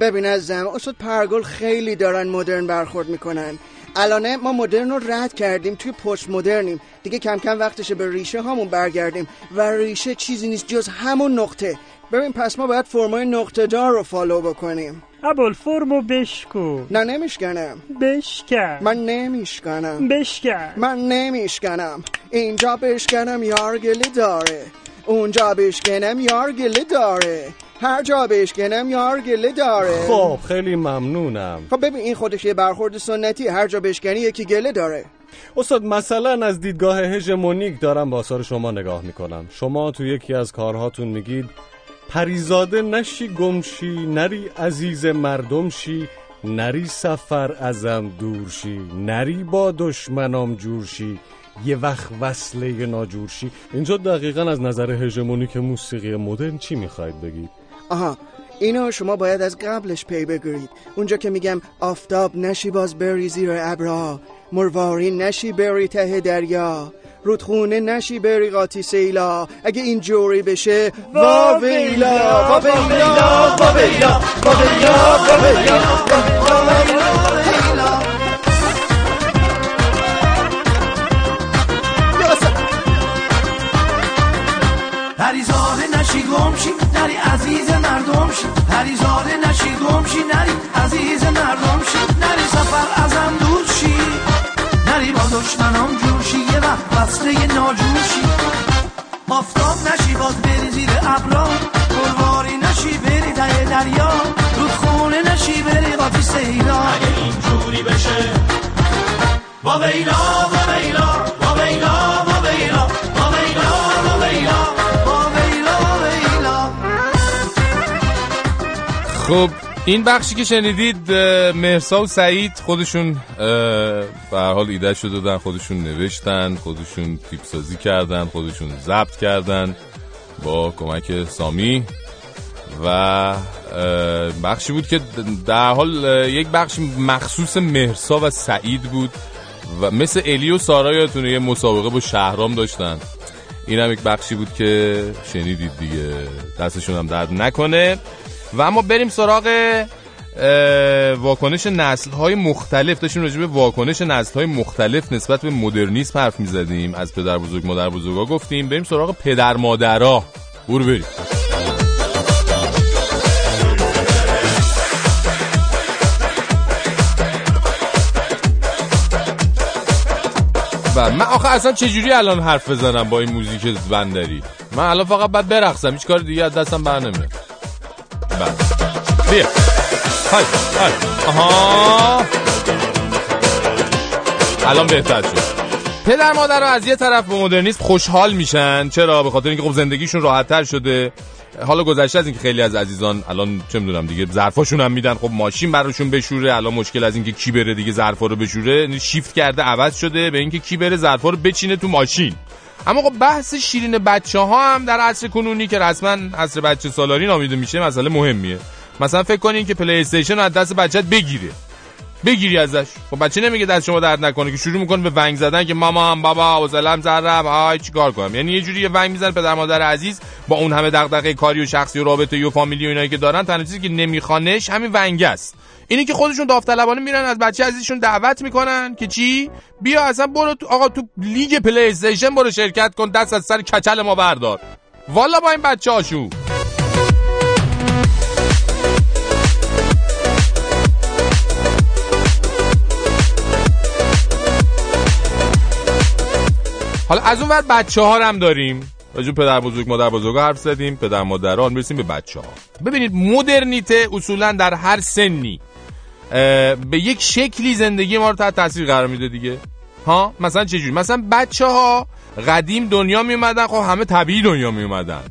ببین ازم استاد پرگل خیلی دارن مدرن برخورد می‌کنن. الانه ما مدرن رو رد کردیم توی پست مدرنیم. دیگه کم کم وقتشه به ریشه هامون برگردیم. و ریشه چیزی نیست جز همون نقطه. ببین پس ما باید فرمای نقطه دار رو فالو بکنیم. ابل فرمو بشکو. نه نمیشکنم. بشکن. من نمیشکنم. بشکن. من نمیشکنم. اینجا بشکنم یار گلی داره. اونجا بشکنم یار گله داره. هر جا بشکنم یار گله داره. خب خیلی ممنونم. خب ببین این خودش یه برخورد سنتی. هر جا بشکنی یکی گله داره. استاد مثلا از دیدگاه هژمونیک دارم با آثار شما نگاه می‌کنم. شما تو یکی از کارهاتون میگید پریزاده نشی گمشی نری عزیز مردم شی نری سفر ازم دورشی نری با دشمنام جورشی یه وقت وصله ناجورشی. اینجا دقیقا از نظر هژمونیک موسیقی مدرن چی می‌خواید بگید؟ آها اینو شما باید از قبلش پی بگیرید اونجا که میگم آفتاب نشی باز بری زیر ابرا مرواری نشی بری ته دریا رودخونه نشی بری قاطی سیلا. اگه این جوری بشه وا ویلا وا ویلا وا ویلا وا ویلا شی هریزاده نشی گمشی نری. عزیز مردم شی. نری سفر ازم دور شی. نری با دشمنام جور شی. یه وقت وصله ناجور شی. آفتاب نشی باز بری زیر ابرا. گلواری نشی بری ته دریا. خونه نشی بری قاطی سیلا اگه اینجوری بشه. با ویلا با ویلا. خب این بخشی که شنیدید مرسا و سعید خودشون به حال ایده شده دادن خودشون نوشتن خودشون تیپ سازی کردن خودشون ضبط کردن با کمک سامی و بخشی بود که در حال یک بخش مخصوص مرسا و سعید بود و مثل الی و سارا یادتونه یه مسابقه با شهرام داشتن. این هم یک بخشی بود که شنیدید دیگه. دستشون هم درد نکنه. و اما بریم سراغ واکنش نسل های مختلف. داشتیم راجع به واکنش نسل های مختلف نسبت به مدرنیسم حرف می‌زدیم. از پدر بزرگ مادر بزرگا گفتیم. بریم سراغ پدر مادرها برو بریم. من آخه اصلا چجوری الان حرف بزنم با این موزیک بندری؟ من الان فقط باید برقصم. هیچ کار دیگه از دستم بر نمیاد. بله. بیا های های آها الان بهتر شد. پدر مادر از یه طرف به مدرنیسم خوشحال میشن. چرا؟ به خاطر اینکه خب زندگیشون راحتتر شده. حالا گذشته از اینکه خیلی از عزیزان الان چه می‌دونم دیگه ظرفاشون هم میدن. خب ماشین براشون بشوره. الان مشکل از اینکه کی بره دیگه ظرفا رو بشوره. شیفت کرده عوض شده. به اینکه کی بره ظرفا رو بچینه تو ماشین. اما خب بحث شیرین بچه ها هم در عصر کنونی که رسما عصر بچه سالاری نامیده میشه مسئله مهمیه. مثلا فکر کنین که پلی استیشن از دست بچت بگیره. بگیری ازش. خب بچه نمیگه دست شما درد نکنه که شروع می‌کنه به ونگ زدن که ماما هم بابا وزلم زرم آی چیکار کنم؟ یعنی یه جوری یه ونگ می‌زنه پدر مادر عزیز با اون همه دغدغه کاری و شخصی و رابطه و فامیلی و اینایی که دارن تنها چیزی که نمیخوانش همین ونگ است. اینی که خودشون داوطلبانه میرن از بچه عزیزشون دعوت می‌کنن که چی؟ بیا اصلا برو تو آقا تو لیگ پلی استیشن برو شرکت کن دست از سر کچل ما بردار. والا با این بچه هاشون حالا از اون ور بچه ها هم داریم. راجع پدر بزرگ مادر بزرگ حرف زدیم پدر مادران می‌رسیم به بچه ها ببینید مدرنیته اصولا در هر سنی. به یک شکلی زندگی ما رو تحت تاثیر قرار میده دیگه. ها؟ مثلا چجوری؟ مثلا بچه ها قدیم دنیا می اومدن خب همه طبیعی دنیا می اومدن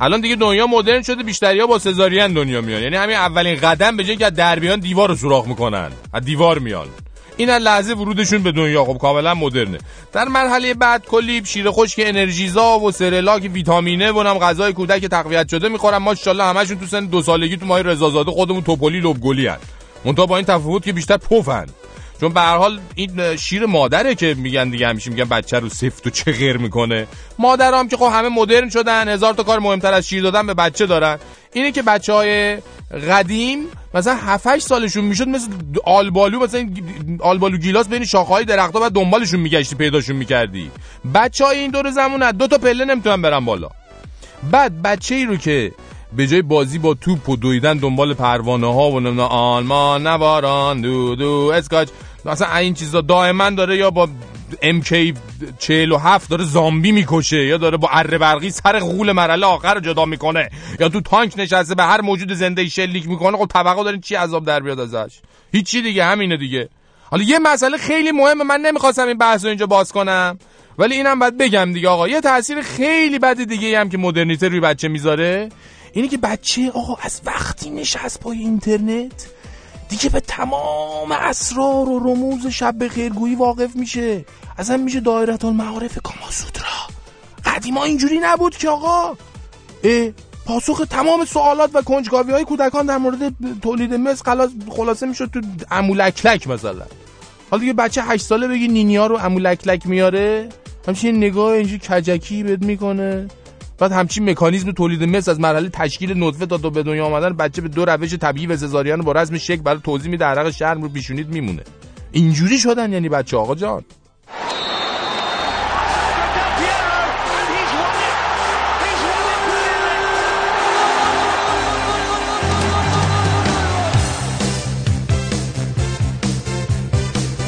الان دیگه دنیا مدرن شده بیشتری ها با سزارین دنیا میان. یعنی همین اولین قدم به که در بیان دیوار رو سوراخ می‌کنن. از دیوار میان. این لحظه ورودشون به دنیا خب کاملا مدرنه. در مرحله بعد کلی شیر خشک انرژیزا و سرلاک ویتامینه و نم غذای کودک تقویت شده می‌خورن. ماشاءالله همشون تو سن دو سالگی تو مای رضازاده خودمون توپلی لبگلی هن. منتها با این تفاوت که بیشتر پفن چون به هر حال این شیر مادره که میگن دیگه همیشه میگن بچه رو سفت و چه غیر می‌کنه. مادرام که خب همه مدرن شدن هزار تا کار مهمتر از شیر دادن به بچه دارن. اینه که بچه های قدیم مثلا 7 سالشون می‌شد مثل آلبالو مثلا آلبالو گیلاس بین شاخه‌های درخت‌ها بعد دنبالشون میگشتی پیداشون می‌کردی. بچه های این دور زمونه دو تا پله نمی‌تونن برن بالا. بعد بچه ای رو که به جای بازی با توپ و دویدن دنبال پروانه ها و نمی‌دونم آلمان نواران دو دو اسکاچ. مثلا این چیزا دائما داره یا با MK 47 داره زامبی می‌کشه یا داره با اره برقی سر غول مرحله آخر رو جدا می‌کنه یا تو تانک نشسته به هر موجود زنده شلیک می‌کنه خب توقع دارین چی عذاب در بیاد ازش؟ هیچی دیگه همینه دیگه. حالا یه مسئله خیلی مهمه من نمی‌خواستم این بحث رو اینجا باز کنم ولی اینم باید بگم دیگه آقا. یه تاثیر خیلی بد دیگه هم که مدرنیته روی بچه می‌ذاره. اینه که بچه آقا از وقتی نشست پای اینترنت دیگه به تمام اسرار و رموز شب خیرگویی واقف میشه. اصلا میشه دایره المعارف کاماسوترا قدیما اینجوری نبود که آقا. پاسخ تمام سوالات و کنجکاوی های کودکان در مورد تولید مثل خلاصه می‌شد تو امولکلک مثلا. حالا دیگه بچه هشت ساله بگی نینیا رو امولکلک میاره؟ همچنین نگاه اینجوری کجکی بد می‌کنه. بعد همچین مکانیزم تولید مثل از مرحله تشکیل نطفه تا به دنیا آمدن بچه به دو روش طبیعی و سزارین با رزم شک برای توضیح میده عرق شرم رو پیشونید میمونه. اینجوری شدن یعنی بچه آقا جان.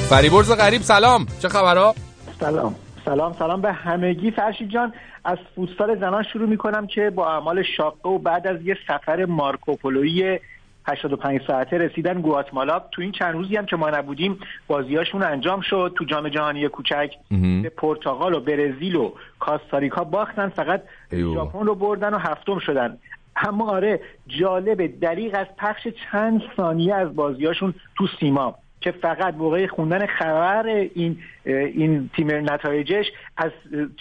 فریبرز غریب سلام. چه خبرها؟ سلام. سلام سلام به همگی. فرشید جان از فوتسال زنان شروع می کنم که با اعمال شاقه و بعد از یه سفر مارکوپولویی 85 ساعته رسیدن گواتمالا. تو این چند روزی هم که ما نبودیم بازیاشون انجام شد. تو جام جهانی کوچک به پرتغال و برزیل و کاستاریکا باختن. فقط ژاپن رو بردن و هفتم شدن. اما آره جالب دریغ از پخش چند ثانیه از بازیاشون تو سیما. که فقط موقع خوندن خبر این این تیم نتایجش از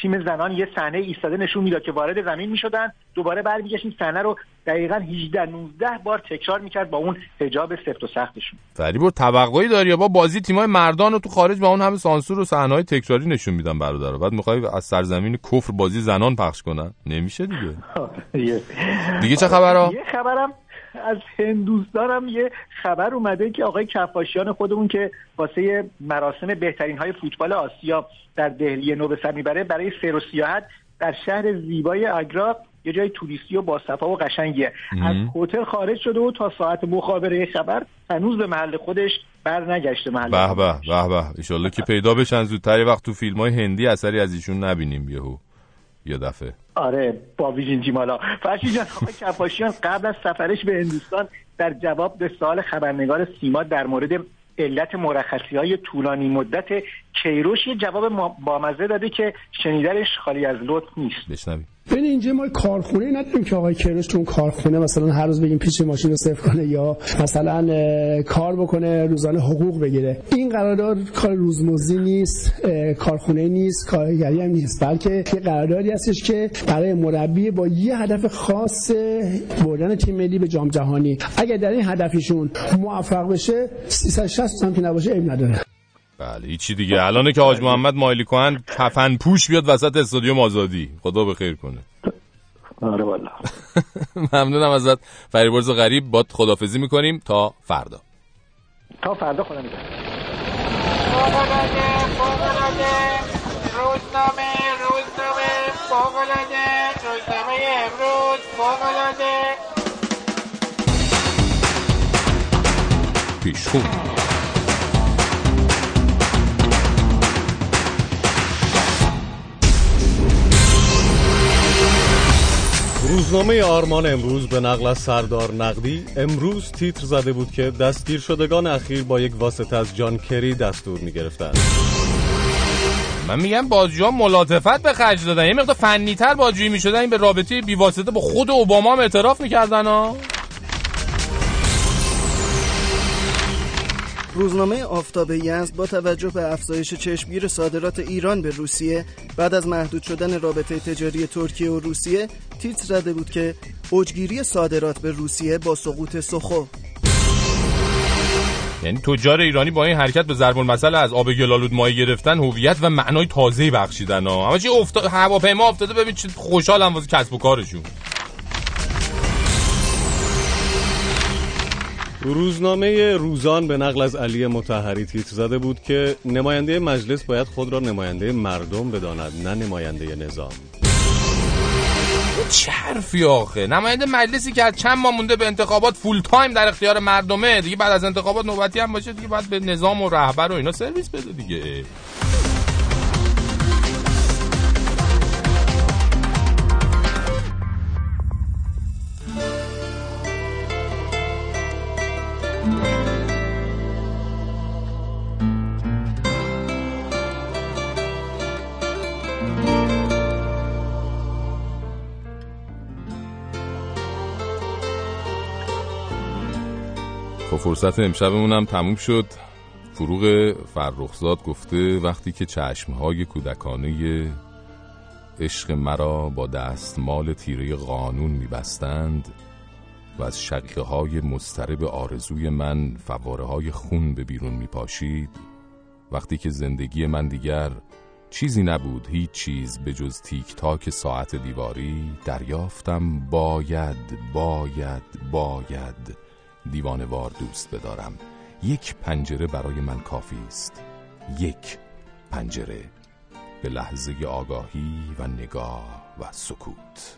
تیم زنان یه صحنه ایستاده نشون می‌داد که وارد زمین می‌شدن. دوباره برمیگشت این صحنه رو دقیقا 18 19 بار تکرار می‌کرد با اون حجاب سفت و سختشون. فریبور توقعی داری با بازی تیمای مردان رو تو خارج با اون همه سانسور و صحنه تکراری نشون میدن برادر بعد می‌خوای از سرزمین کفر بازی زنان پخش کنن؟ نمیشه دیگه. دیگه چه خبرها؟ یه خبرم از هندوستان هم یه خبر اومده که آقای کفاشیان خودمون که واسه مراسم بهترین های فوتبال آسیا در دهلی نو به سر می‌بره برای سیر و سیاحت در شهر زیبای اگرا یه جای توریستی و باصفا و قشنگیه. از هتل خارج شده و تا ساعت مخابره خبر هنوز به محل خودش بر نگشته محل به به به به که پیدا بشن. زودتری وقت تو فیلم های هندی اثری از ایشون نبینیم یهو. یه دفعه. آره با ویژن جیمالا. فرشی جان کفاشیان قبل از سفرش به هندوستان در جواب به سوال خبرنگار سیما در مورد علت مرخصی های طولانی مدت کیروش یه جواب بامزه داده که شنیدنش خالی از لطف نیست. بشنویم. ببین اینجا ما کارخونه نداریم که آقای کیروش تو کارخونه مثلا هر روز بگیم پیچ ماشین رو صفر کنه یا مثلا کار بکنه روزانه حقوق بگیره. این قرارداد کار روزمزدی نیست کارخونه نیست کارگری هم نیست. بلکه یه قراردادی هستش که برای مربی با یه هدف خاص بردن تیم ملی به جام جهانی. اگر در این هدفشون موفق بشه 360 هم که نباشه عیب نداره. بله هیچی دیگه. الان که حاج محمد مایلی کهن کفن پوش بیاد وسط استادیوم آزادی. خدا به خیر کنه. آره والا ممنونم ازت. فریبرز غریب باد خدافزی می‌کنیم تا فردا. تا فردا خدا نگهدار. روزنامه روزنامه فوقلاده روزنامه امروز فوقلاده پیشخون روزنامه آرمان امروز به نقل از سردار نقدی امروز تیتر زده بود که دستگیر شدگان اخیر با یک واسطه از جان کری دستور می گرفتن. من میگم بازجوها ملاطفت به خرج دادن. یه مقدار فنیتر بازجویی می‌شدن. این به رابطه بیواسطه با خود اوباما هم اعتراف می‌کردن ها. روزنامه آفتاب یزد با توجه به افزایش چشمگیر صادرات ایران به روسیه. بعد از محدود شدن رابطه تجاری ترکیه و روسیه تیتر زده بود که اوجگیری صادرات به روسیه با سقوط سخو. یعنی تجار ایرانی با این حرکت به ضرب المثل از آب گل‌آلود ماهی گرفتن هویت و معنای تازه‌ای بخشیدن ها. اما چی افتاد؟ هواپیما افتاده؟ ببین چه خوشحالم واسه کسب و کارشون. روزنامه روزان به نقل از علی مطهری تیتر زده بود که نماینده مجلس باید خود را نماینده مردم بداند نه نماینده نظام. چه حرفی آخه؟ نماینده مجلسی که چند ماه مونده به انتخابات full time در اختیار مردمه. دیگه بعد از انتخابات نوبتی هم باشه دیگه باید به نظام و رهبر و اینا سرویس بده دیگه. فرصت امشبمون هم تموم شد. فروغ فرخزاد گفته وقتی که چشمهای کودکانه عشق مرا با دستمال تیره قانون میبستند و از شقیقه های مسترب آرزوی من فواره های خون به بیرون میپاشید وقتی که زندگی من دیگر چیزی نبود هیچ چیز به جز تیک تاک ساعت دیواری دریافتم. باید باید باید. دیوانوار دوست بدارم. یک پنجره برای من کافی است. یک پنجره به لحظه آگاهی و نگاه و سکوت.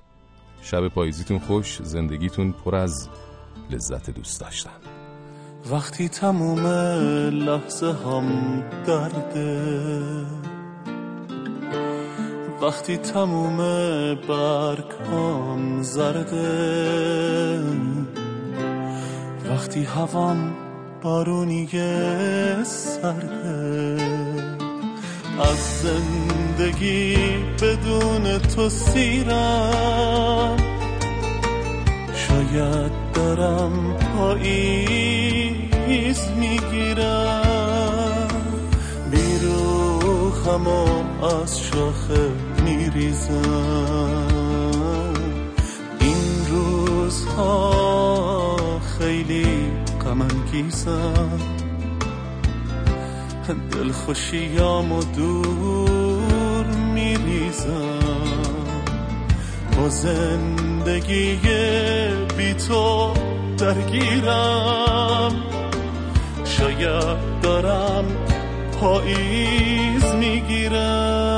شب پاییزیتون خوش زندگیتون پر از لذت دوست داشتن. وقتی تموم لحظه هم درده. وقتی تموم برگ هم زرده. وقتی هوام بارونی سرده از زندگی بدون تو سیرم. شاید دارم پاییز می‌گیرم. بیروخم و از شاخه میریزم. این روزها غم دل خوشیام و دور میریزم. با زندگی بی تو درگیرم. شاید دارم پاییز می‌گیرم.